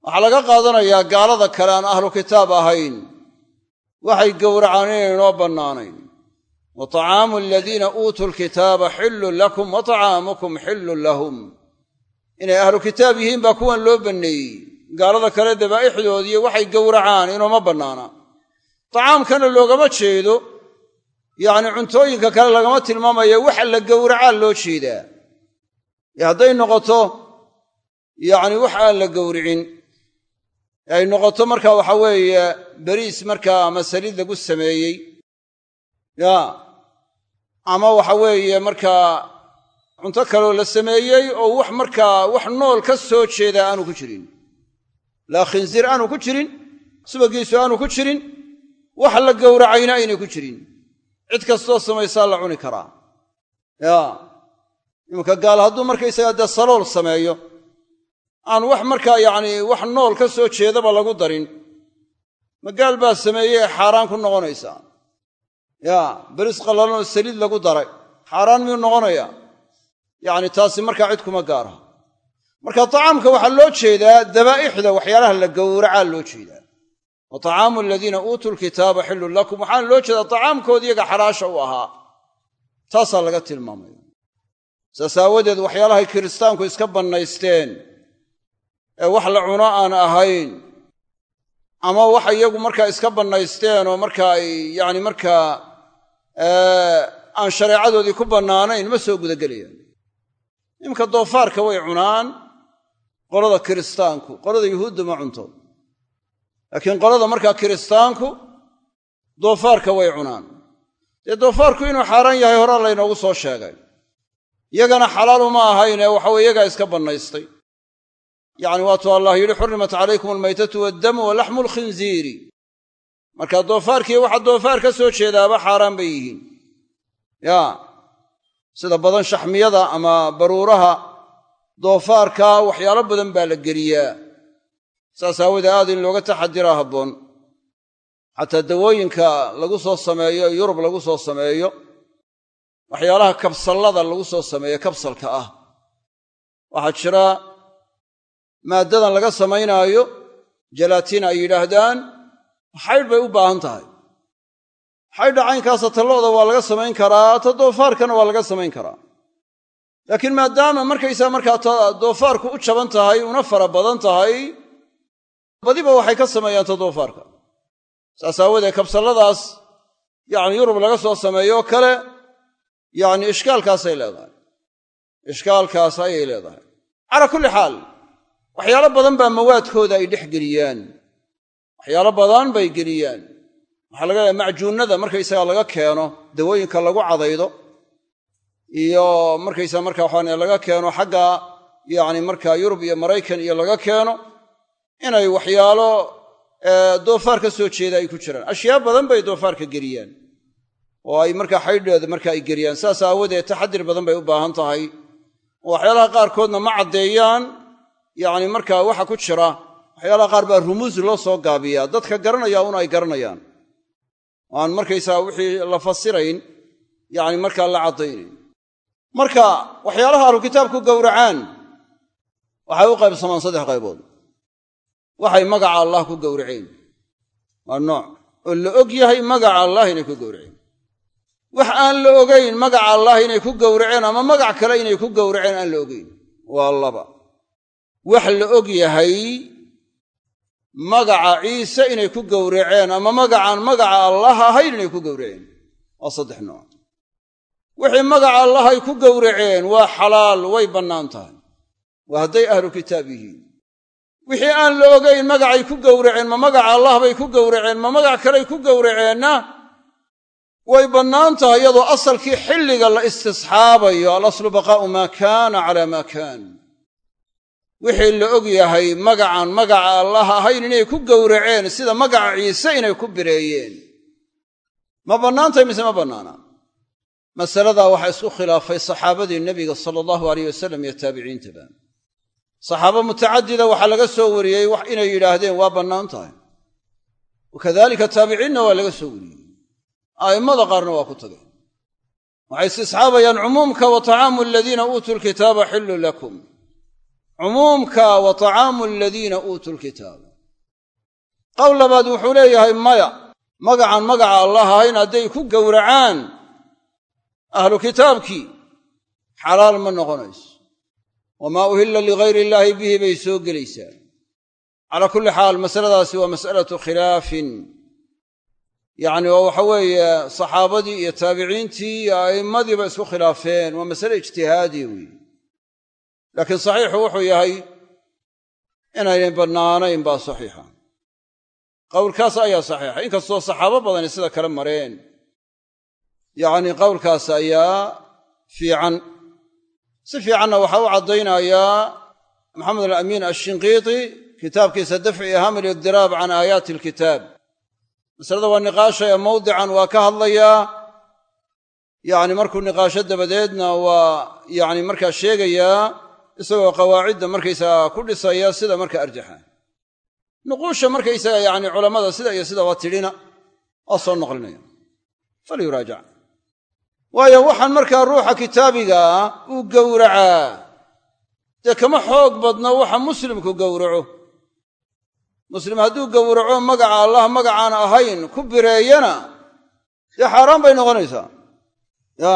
waxaa laga qaadanayaa gaalada kale aan ahlu kitaab ahayn. Waxay gowracaan inayn inoo bannaanayn. Wa tacaamu aladiina uutuu lkitaaba xillun lakum wa tacaamukum xillun lahum. Inay ahlu kitaab yihiin baa kuwan loo banneeyey. Gaalada kale dabaa'ixdoodiiyo waxay gowracaan inooma bannaana. Tacaamkana loogama jeedo. Yacni cuntooyinka kale lagama tilmaamayo waxa la gowracaa loo jeedaa. Ee hadday noqoto yacni wax aan la gowricin ay noqoto marka waxa weeye beriis markaa ama saliid lagu sameeyey. Ya ama waxa weeye markaa cunto kaloo la sameeyey oo wax markaa wax nool ka soo jeedaa aanu ku jirin. Laa khinsiir aanu ku jirin subagiisu aanu ku jirin wax la gowracayna aynay ku jirin. Cid kastoo samaysaa la cuni karaa. Ya imanka gaal hadduu markaysagaa dee salool sameeyo aan wax markaa yacni wax nool ka soo jeedaba lagu darin. Ma gaal baa sameeyey xaaraan ku noqonaysaa ya beris qallalanoo saliid lagu daray. Xaaraan miyuu noqonayaa? Yacni taasi markaa cid kuma gaara. Marka tacaamka waxaa loo jeedaa dabaa'ixda waxyaalaha la gowracaa loo jeedaa. Wa tacaamu aladiina uutuu lkitaaba xillun lakum waxaana loo jeedaa tacaamkood iyaga xalaasha u ahaa. Taasaa laga tilmaamaya. Saas aawadeed waxyaalahay kiristaanku iska bannaysteen ee wax la cuno aan ahayn. Ama wax iyagu markaa iska bannaysteen oo marka ay yacni markaa aan shareecadoodii ku bannaanayn ma soo gudagelayaan. Iminka doofaarka way cunaan qolada kiristaanku qolada yuhuudda ma cunto. Laakiin qolada markaa kiristaanku doofaarka way cunaan. Dee doofaarku inuu xaaraan yahay horaa laynoogu soo sheegay. Yagana xalaal uma ahaynee waxaweye yagaa iska bannaystay yacni waatuu allah yidhi xurimat calaykum almaytatu waaddamu wa laxmu lkhinziiri marka doofaarkii waxa doofaar ka soo jeedaaba xaaraan bay yihiin. Ya sida badan shaxmiyada ama baruuraha doofaarka waxyaalo badan baa la geliyaa. Saas aawoodee aad in looga taxadiraa habboon. Xataa dawooyinka lagu soo sameeyo yurub lagu soo sameeyo waxyaalaha kabsallada lagu soo sameeyo kabsalka ah. Waxaa jira maaddadan laga samaynaayo jalaatiin ay yidhaahdaan xaydh bay u baahan tahay. Xaydha caynkaasa tallooda waa laga samayn karaa ta doofaarkana waa laga samayn karaa. Laakiin maadaama markaysaa markaa ta doofaarku u jaban tahay una fara badan tahay badiba waxay ka sameeyaan ta doofaarka saas aawoodee kabsalladaas yacni yurub laga soo sameeyo oo kale yacni ishkaalkaasay leedahay. Ishkaalkaas ayay leedahay. Calaa kulli xaal waxyaalo badan baa mawaadkooda ay dhex geliyaan. Waxyaalo badan bay geliyaan. Waxaa laga yaaba macjuunnada markaysaga laga keeno dawooyinka lagu cadaydo iyo markaysaa marka waxaan laga keeno xagga yacni markaa yurub iyo maraykan iyo laga keeno inay waxyaalo doofaar ka soo jeeda ay ku jiraan. Ashyaa badan bay doofaarka geliyaan. Oo ay markaa xaydheeda marka ay geliyaan. Saas aawadeed taxadir badan bay u baahan tahay. Waxyaalaha qaarkoodna ma caddeeyaan yacni markaa waxa ku jira waxyaalaha qaar baa rumuus loo soo gaabiyaa. Dadka garanaya un ay garanayaan. Aan markaysaa wixii la fasirayn yacni markaa la caddaynayn marka waxyaalaha ahlu kitaabku gowracaan waxay u qaybsamaan saddex qaybood. Waxay magaca allah ku gowraceen. Waa nooc. Oo la og yahay magaca allah inay ku gowraceen. Wax aan la ogayn magaca allah inay ku gowraceen ama magac kale inay ku gowraceen aan la ogayn waa laba wax la og yahay magaca ciise inay ku gowraceen ama magacaan magaca allah ahayn inay ku gowraceen waa saddex nooc. Wixii magaca allah ay ku gowraceen waa xalaal way bannaan tahay. Waa hadday ahlu kitaab yihiin. Wixii aan la ogayn magacay ku gowraceen ma magaca allah bay ku gowraceen ma magac kaley ku gowraceenna way bannaan tahay iyadoo asalkii xilliga la istisxaabayo alaslu baqaa'u maa kaana calaa maa kaan wixii la og yahay magacaan magaca allah ahayn inay ku gowraceen sida magaca ciise inay ku bireeyeen. Ma bannaantay mise ma bannaana masaladaa waxaa isku khilaafay saxaabadii nebiga sala allahu aleyh wasalam iyo taabiciintaba saxaabo mutacadida waxaa laga soo wariyey inay yidhaahdeen waa bannaan tahay. Wakadalika taabiciinna waa laga soo wariyey. A'immada qaarna waa ku tageen waxay istisxaabayaan cumuumka wa tacaamu aladiina uutuu lkitaaba xillun lakum cumuumka wa tacaamu aladiina uutuu lkitaaba qowl labaad wuxuu leeyahay maya magacan magaca allah ahayn hadday ku gowracaan ahlu kitaabkii xalaal ma noqonayso. Wamaa uhilla ligayri illaahi bihi bay soo gelaysaa. Calaa kulli xaal masaladaasi waa mas'alatu khilaafin. Yacni oo waxa weeye saxaabadii iyo taabiciintii iyo a'immadiiba isku khilaafeen waa masale ijtihaadiya weeye laakiin saxiixu wuxuu yahay inaynay bannaanayn baa saxiixa. Qowlkaas ayaa saxiixa. Inkastoo saxaabo badani sida kale mareen yacnii qowlkaas ayaa fiican. Si fiicanna waxaa u caddaynayaa maxamed alamiin ashinqiiti kitaabkiisa dafci ihaamil iqdiraab can aayaati alkitaab. Masalada waa niqaashaya mawdican waa ka hadlayaa yacni markuu niqaasho dabadeedna waa yacni markaa sheegayaa isagoo qawaacidda markaysaga ku dhisaya sida marka arjaxa. Nuquusha markaysaga yacni culammada sida iyo sidaba tidhina waa soo noqlinaya. Falyuraajac. Waayo waxaan markaa ruuxa kitaabigaa uu gowracaa. Dee kama xoog badna waxa muslimku gowraco. Muslim hadduu gowraco magaca allah magacaan ahayn ku bireeyana dee xaaraan bay noqonaysaa. Ya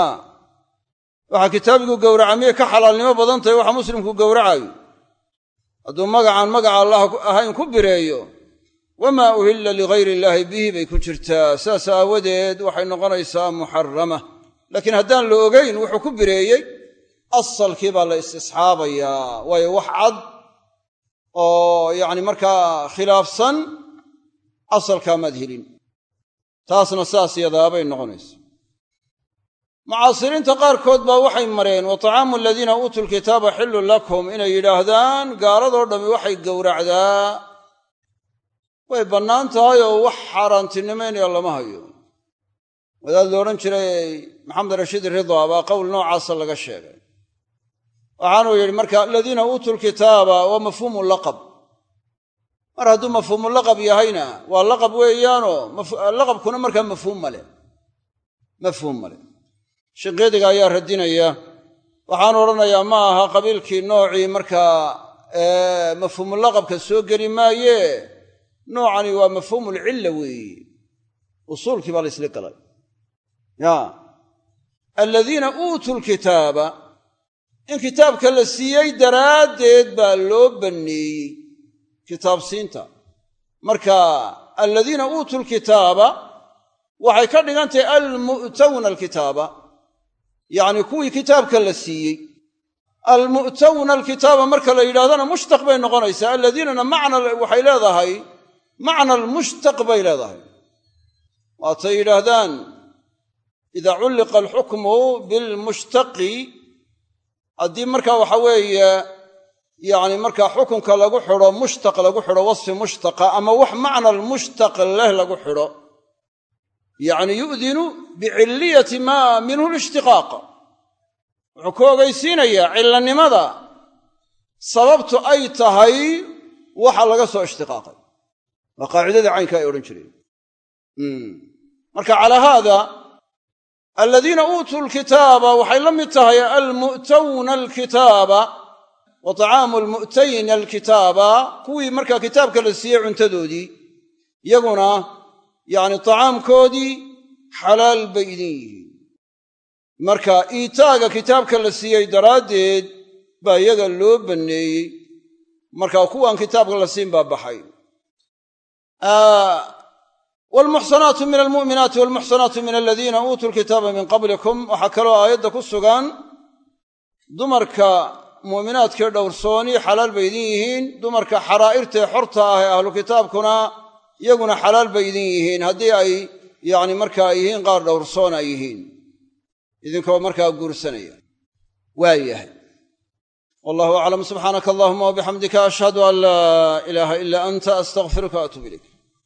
waxa kitaabigu gowraca miyay ka xalaalnimo badan tahay waxa muslimku gowracayo. Hadduu magacaan magaca allah ahayn ku bireeyo wamaa uhilla ligayri illaahi bihi bay ku jirtaa. Saas aawadeed waxay noqonaysaa muxarama laakiin haddaan la ogayn wuxuu ku bireeyey asalkii baa la istisxaabayaa waayo wax cad oo yacni markaa khilaafsan asalkaa maad helin. Taasna saas yadaabay noqonaysa mucaasiriinta qaarkood baa waxay mareen wa tacaamu aladiina uutuu lkitaaba xillun lakum inay yidhaahdaan gaaladoo dhammi waxay gowracdaa. Way bannaan tahay oo wax xaaraantinimaynaya lama hayo. Wadaad la odhan jiray maxamed rashiid ridaa baa qowl noocaasa laga sheegay. Waxaanuu yidhi marka aladiina uutuu lkitaaba waa mafhuumu laqab. Mar hadduu mafhuumu laqab yahayna waa laqab weeyaanoo laqabkuna markaa mafhuum male mafhuum male shinqidiga ayaa radinaya. Waxaanu odhanayaa ma aha qabiilkii noocii markaa mafhuumu laqabka soo geli maaye? Noocani waa mafhuumulcilla weeye usuulkii baa la isla galay. Ya. Aladiina uutuu lkitaaba in kitaabka la siiyey daraaddeed baa loo banneeyey kitaabsiinta marka aladiina uutuu lkitaaba waxay ka dhigan tahay almu'tawna alkitaaba yacni kuwii kitaabka la siiyey. Almu'tawna alkitaaba marka la yidhahdana mushtaq bay noqonaysaa. Aladiinana macna waxay leedahay macna almushtaq bay leedahay. Waatay yidhaahdaan ida culliqa alxukmu bilmushtaqi haddii marka waxa weeye yacni markaa xukunka lagu xidho mushtaq lagu xidho wasfi mushtaqa ama wax macna almushtaq leh lagu xidho yacni yu'dinu bicilliyati maa minhu lishtiqaaq wuxuu ku ogeysiinayaa cillanimada sababtu ay tahay waxa laga soo ishtiqaaqay. Waa qaacidadii caynka ay odhan jireen. Marka calaa haada aladiina uutuu lkitaaba waxay la mid tahay almu'tawna alkitaaba wa tacaamu almu'tayna alkitaaba kuwii markaa kitaabka la siiyey cuntadoodii yacni tacaamkoodii xalaal bay idin yihiin. Marka iitaaga kitaabka la siiyey daraaddeed baa iyaga loo banneeyey. Marka kuwaan kitaabka la siin baa baxay. Waalmuxsanaatu min almu'minaati waalmuxsanaatu min aladiina uutuu lkitaaba min qablikum. Waxaa kaloo aayadda ku sugan dumarka mu'minaadkii dhowrsooni xalaal bay idin yihiin. Dumarka xaraa'irtae xorta ah ee ahlu kitaabkuna iyaguna xalaal bay idin yihiin. Haddii ay yacni markaa yihiin qaar dhowrsoon ay yihiin. Idinkoo markaa guursanaya. Waa yahay. Wallahu aclam subxaanaka allahuma wabixamdika ashhadu an laa ilaaha ila anta astaqfiruka waatuub ilayk